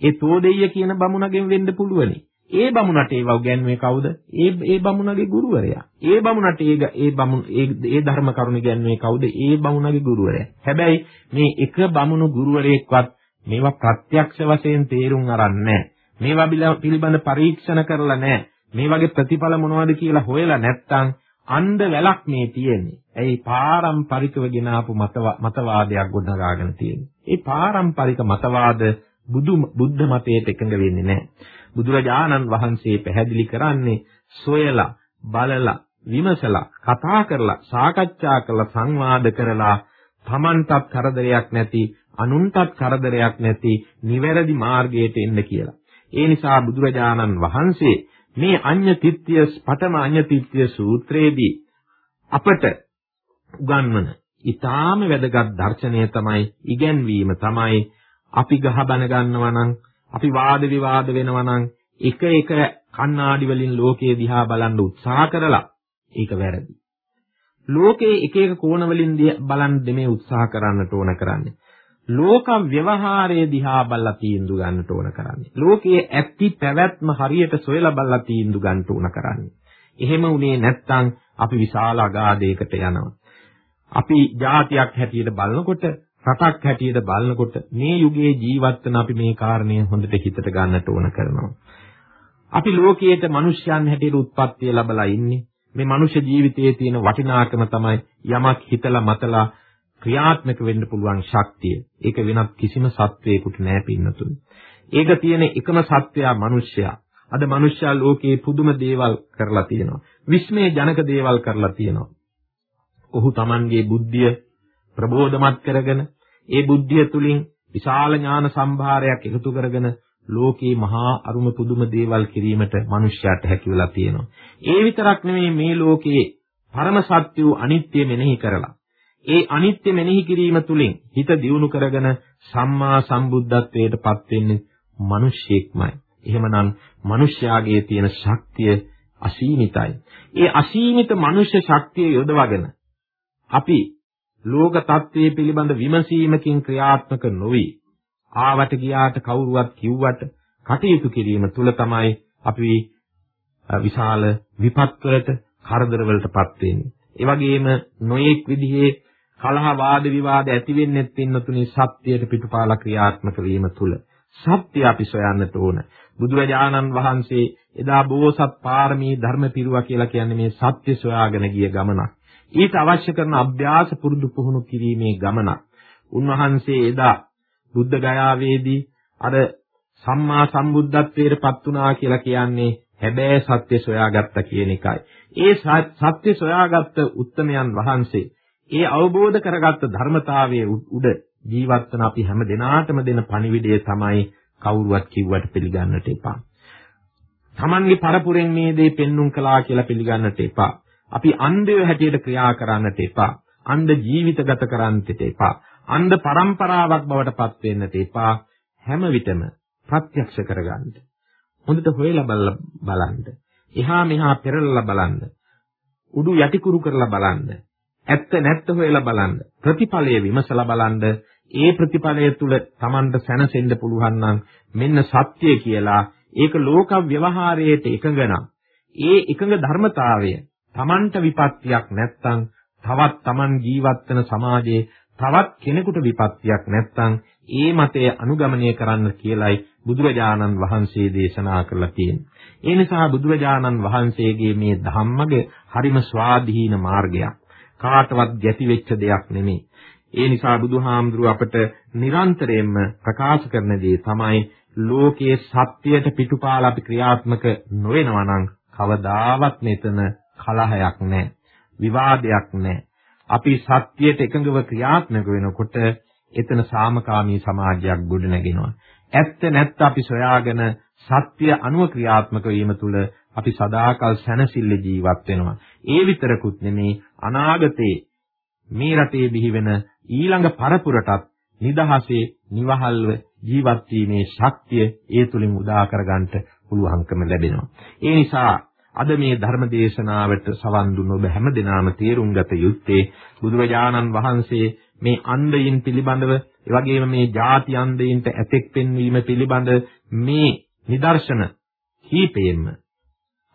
ඒ තෝදෙయ్య කියන බමුණගෙන් වෙන්න පුළුවනි. ඒ බමුණට ඒව උගන්වන්නේ කවුද? ඒ ඒ බමුණගේ ගුරුවරයා. ඒ බමුණට ඒ ඒ බමුණ ඒ ඒ ධර්ම කරුණ ඉගන්වන්නේ කවුද? ඒ බමුණගේ ගුරුවරයා. හැබැයි මේ එක බමුණු ගුරුවරයෙක්වත් මේවා ප්‍රත්‍යක්ෂ වශයෙන් තේරුම් අරන්නේ මේවා පිළිබඳ පරීක්ෂණ කරලා නැහැ. මේ වගේ ප්‍රතිඵල මොනවද කියලා හොයලා නැත්තම් අන්ධ වැලක් මේ තියෙන්නේ. ඇයි පාරම්පරිකව ගෙන ආපු මතවාදයක් ගොඩනගාගෙන තියෙන්නේ. ඒ පාරම්පරික මතවාද බුදු බුද්ධ මතයට එකඟ වෙන්නේ නැහැ. බුදුරජාණන් වහන්සේ පැහැදිලි කරන්නේ සොයලා බලලා විමසලා කතා කරලා සාකච්ඡා කරලා සංවාද කරලා Tamanටත් කරදරයක් නැති අනුන්ටත් කරදරයක් නැති නිවැරදි මාර්ගයට එන්න කියලා. ඒ නිසා බුදුරජාණන් වහන්සේ මේ අඤ්ඤ තිත්‍ය පඨම අඤ්ඤ තිත්‍ය සූත්‍රයේදී අපට උගන්වන ඊටාම වැදගත් දර්ශනය තමයි ඉගැන්වීම තමයි අපි ගහ බන ගන්නවා නම් අපි වාද විවාද වෙනවා නම් එක එක කණ්ණාඩි වලින් ලෝකයේ දිහා බලන්න උත්සාහ කරලා ඒක වැරදි. ලෝකයේ එක එක කෝණ වලින් බලන් දෙමේ උත්සාහ කරන්නට ඕන කරන්නේ. ලෝක ව්‍යවහාරයේ දිහා බලලා තීන්දුව ගන්නට ඕන කරන්නේ. ලෝකයේ ඇත්ති පැවැත්ම හරියට සොයලා බලලා තීන්දුව ගන්නට ඕන කරන්නේ. එහෙම උනේ නැත්නම් අපි විශාල අගාධයකට යනවා. අපි જાතියක් හැටියට බලනකොට රටක් හැටියට බලනකොට මේ යුගයේ ජීවත් වෙන අපි මේ කාරණය හොඳට හිතට ගන්නට ඕන කරනවා. අපි ලෝකයේට මිනිස්යන් හැටියට උත්පත්ති ලැබලා ඉන්නේ. මේ මනුෂ්‍ය ජීවිතයේ තියෙන වටිනාකම තමයි යමක් හිතලා මතලා ක්‍රියාත්මක වෙන්න පුළුවන් ශක්තිය. ඒක වෙනත් කිසිම සත්වයකට නෑ පින්නතුනි. ඒක තියෙන එකම සත්වයා මිනිස්සයා. අද මිනිස්සයා ලෝකේ පුදුම දේවල් කරලා තියෙනවා. විස්මය ජනක දේවල් කරලා තියෙනවා. ඔහු Tamanගේ බුද්ධිය ප්‍රබෝධමත් කරගෙන ඒ බුද්ධිය තුලින් විශාල ඥාන සම්භාරයක් එකතු කරගෙන ලෝකේ මහා අරුම පුදුම දේවල් කිරීමට මිනිස්යාට හැකි වෙලා තියෙනවා. ඒ විතරක් නෙමෙයි මේ ලෝකේ පරම සත්‍ය වූ අනිත්‍ය මෙනෙහි කරලා ඒ අනිත්‍ය මෙනෙහි කිරීම තුලින් හිත දියුණු කරගෙන සම්මා සම්බුද්ධත්වයට පත් වෙන්නේ මිනිස්සෙක්මයි. එහෙමනම් මිනිස්යාගේ තියෙන ශක්තිය අසීමිතයි. ඒ අසීමිත මනුෂ්‍ය ශක්තිය යොදවගෙන අපි ලෝක තත්ත්වයේ පිළිබඳ විමසීමකින් ක්‍රියාත්මක නොවි. ආවට ගියාට කවුරුවත් කිව්වට කටයුතු කිරීම තුල තමයි අපි විශාල විපත්වලට කරදරවලටපත් වෙන්නේ. ඒ වගේම නොයෙක් විදිහේ කලහ වාද විවාද ඇති වෙන්නෙත් පින්නතුනි සත්‍යයට පිටුපාලා ක්‍රියාත්මක වීම තුල සත්‍ය අපි සොයන්නට ඕන. බුදුරජාණන් වහන්සේ එදා බෝසත් පාරමී ධර්ම පිරුවා කියලා කියන්නේ මේ සත්‍ය සොයාගෙන ගිය ගමනක්. ඊට අවශ්‍ය කරන අභ්‍යාස පුරුදු පුහුණු කිරීමේ ගමනක්. උන්වහන්සේ එදා බුද්ධ ගයාවේදී අර සම්මා සම්බුද්ධත්වයට පත් වුණා කියලා කියන්නේ හැබෑ සත්‍ය සොයාගත්ත කියන එකයි. ඒ සත්‍ය සොයාගත්ත උත්තමයන් වහන්සේ ඒ අවබෝධ කරගත්ත ධර්මතාවයේ උඩ ජීවත් වන අපි හැම දිනාටම දෙන පණිවිඩය තමයි කවුරුවත් කිව්වට පිළිගන්නට එපා. Tamange පරපුරෙන් මේ දේ පෙන්눔 කළා කියලා පිළිගන්නට එපා. අපි අන්ධය හැටියට ක්‍රියා කරන්නට එපා. අන්ධ ජීවිත ගත කරන්නට එපා. අන්ධ પરම්පරාවක් බවට පත් වෙන්නට එපා. හැම විටම ප්‍රත්‍යක්ෂ කරගන්න. හොඳට හොයලා බලන්න. එහා මෙහා පෙරලලා බලන්න. උඩු යටිකුරු කරලා බලන්න. ඇත්ත නැත්ත හොයලා බලන්න. ප්‍රතිඵලය විමසලා බලන්න. ඒ ප්‍රතිඵලය තුල Tamanට සැනසෙන්න පුළුවන් නම් මෙන්න සත්‍ය කියලා ඒක ලෝක ව්‍යවහාරයට එකඟ නම් ඒ එකඟ ධර්මතාවය Tamanට විපත්තියක් නැත්නම් තවත් Taman ජීවත් වෙන සමාජයේ තවත් කෙනෙකුට විපත්තියක් නැත්නම් ඒ මතය අනුගමනය කරන්න කියලයි බුදුරජාණන් වහන්සේ දේශනා කරලා තියෙන්නේ. ඒ නිසා බුදුරජාණන් වහන්සේගේ මේ ධම්මගේ හරිම ස්වාධීන මාර්ගයක්. කාටවත් ගැති වෙච්ච දෙයක් නෙමෙයි. ඒ නිසා බුදුහාමුදුරුව අපට නිරන්තරයෙන්ම ප්‍රකාශ කරන දේ තමයි ලෝකයේ සත්‍යයට පිටුපාලා අපි ක්‍රියාත්මක නොවෙනවා නම් කවදාවත් මෙතන කලහයක් නැහැ. විවාදයක් නැහැ. අපි සත්‍යයට එකඟව ක්‍රියාත්මක වෙනකොට එතන සාමකාමී සමාජයක් ගොඩනගෙනවා. ඇත්ත නැත්ත අපි සොයාගෙන සත්‍ය අනුව ක්‍රියාත්මක වීම තුළ අපි සදාකල් සැනසille ජීවත් වෙනවා. ඒ විතරකුත් නෙමේ අනාගතේ මේ රටේ බිහිවෙන ඊළඟ පරපුරටත් නිදහසේ නිවහල්ව ජීවත් වීමේ ශක්තිය ඒ තුලින් උදා කරගන්නට පුළුවන්කම ලැබෙනවා. ඒ නිසා අද මේ ධර්ම දේශනාවට සවන් දුන්න ඔබ හැම දිනාම තේරුම් ගත යුත්තේ බුදුරජාණන් වහන්සේ මේ අන්ධයින් පිළිබඳව එවැගේම මේ ಜಾති අන්ධයින්ට ඇතෙක් පෙන්වීම පිළිබඳ මේ නිදර්ශන කීපයෙන්ම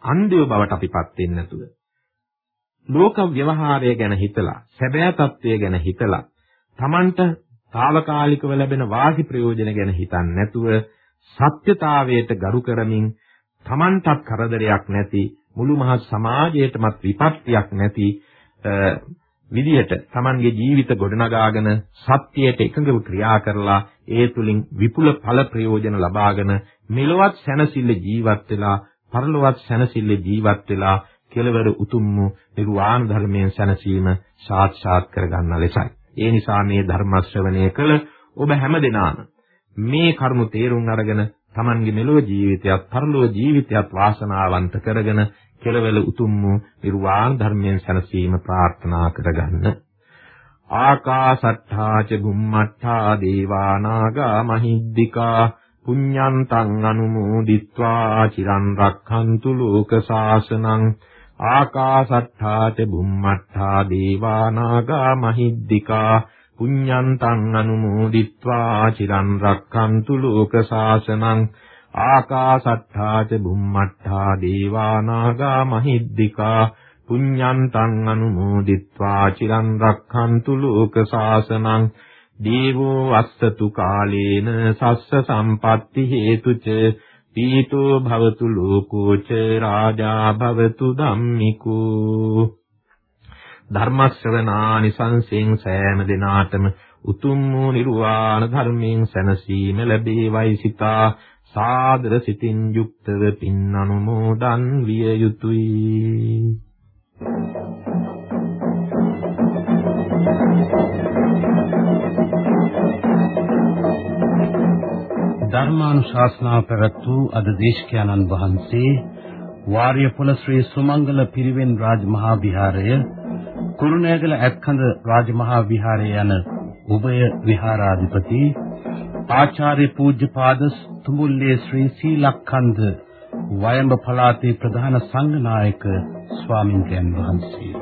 අන්ධයව බවට අපිපත් වෙන්නේ නැතුව ලෝක ව්‍යවහාරය ගැන හිතලා සැබෑ తත්වය ගැන හිතලා Tamanට తాවකාලිකව ලැබෙන වාසි ප්‍රයෝජන ගැන හිතන්නේ නැතුව සත්‍යතාවයට ගරු කරමින් Tamanටත් කරදරයක් නැති මුළු මහත් සමාජයටමත් විපත්තියක් නැති විදියට Tamanගේ ජීවිත ගොඩනගාගෙන සත්‍යයට එකඟව ක්‍රියා කරලා ඒ තුලින් විපුල ඵල ප්‍රයෝජන ලබාගෙන මෙලොවත් සැනසille ජීවත් වෙලා පරලොවත් සැනසille ජීවත් වෙලා කෙලවර උතුම් වූ නිර්වාණ ධර්මයෙන් සැනසීම සාක්ෂාත් කරගන්න ලෙසයි. ඒ නිසා මේ ධර්ම ශ්‍රවණය කළ ඔබ හැමදෙනාම මේ කරුණු තේරුම් අරගෙන Tamanගේ මෙලොව ජීවිතයත් පරලොව ජීවිතයත් වාසනාවන්ත කරගෙන කෙලවල උතුම් වූ නිර්වාණ ධර්මයෙන් සැනසීම ප්‍රාර්ථනා කරගන්න. ආකාසට්ඨා ච බුම්මට්ඨා දේවා නාග මහිද්దికා පුඤ්ඤන්තං අනුමෝදිත්වා චිරන් රක්ඛන්තු ලෝක සාසනං ආකාසට්ඨා ච බුම්මට්ඨා දේවා නාග මහිද්దికා පුඤ්ඤන්තං අනුමෝදිත්වා චිරන් රක්ඛන්තු ලෝක සාසනං ආකාසට්ඨා ච බුම්මට්ඨා දේවා නාග මහිද්దికා පුඤ්ඤන්තං අනුමෝදිත්වා චිරන් රක්ඛන්තු ලෝක සාසනං දීවෝ අස්සතු කාලේන සස්ස සම්පatti හේතුච පීතෝ භවතු ලෝකෝ ච රාජා භවතු ධම්මිකෝ ධර්ම ශ්‍රවණානිසංසෙන් සෑම දිනාටම උතුම් වූ නිර්වාණ ධර්මයෙන් සැනසීම ලැබේවයි සිතා. සාදර සිතින් යුක්තව පින් අනුමෝදන් විය යුතුය. ධර්මානුශාසනාව පැවැත් වූ අද දේශකයන්න් වහන්සේ වාර්යපොළ ශ්‍රී සුමංගල පිරිවෙන් රාජමහා විහාරය කුරුණෑගල ඇත්කඳ රාජමහා විහාරය යන උභය විහාරාධිපති ආචාර්ය පූජ්‍යපාද තුඹුල්ලේ ශ්‍රී සීලක්ඛන්ද වයඹ පළාතේ ප්‍රධාන සංඝනායක ස්වාමින්වහන්සේ.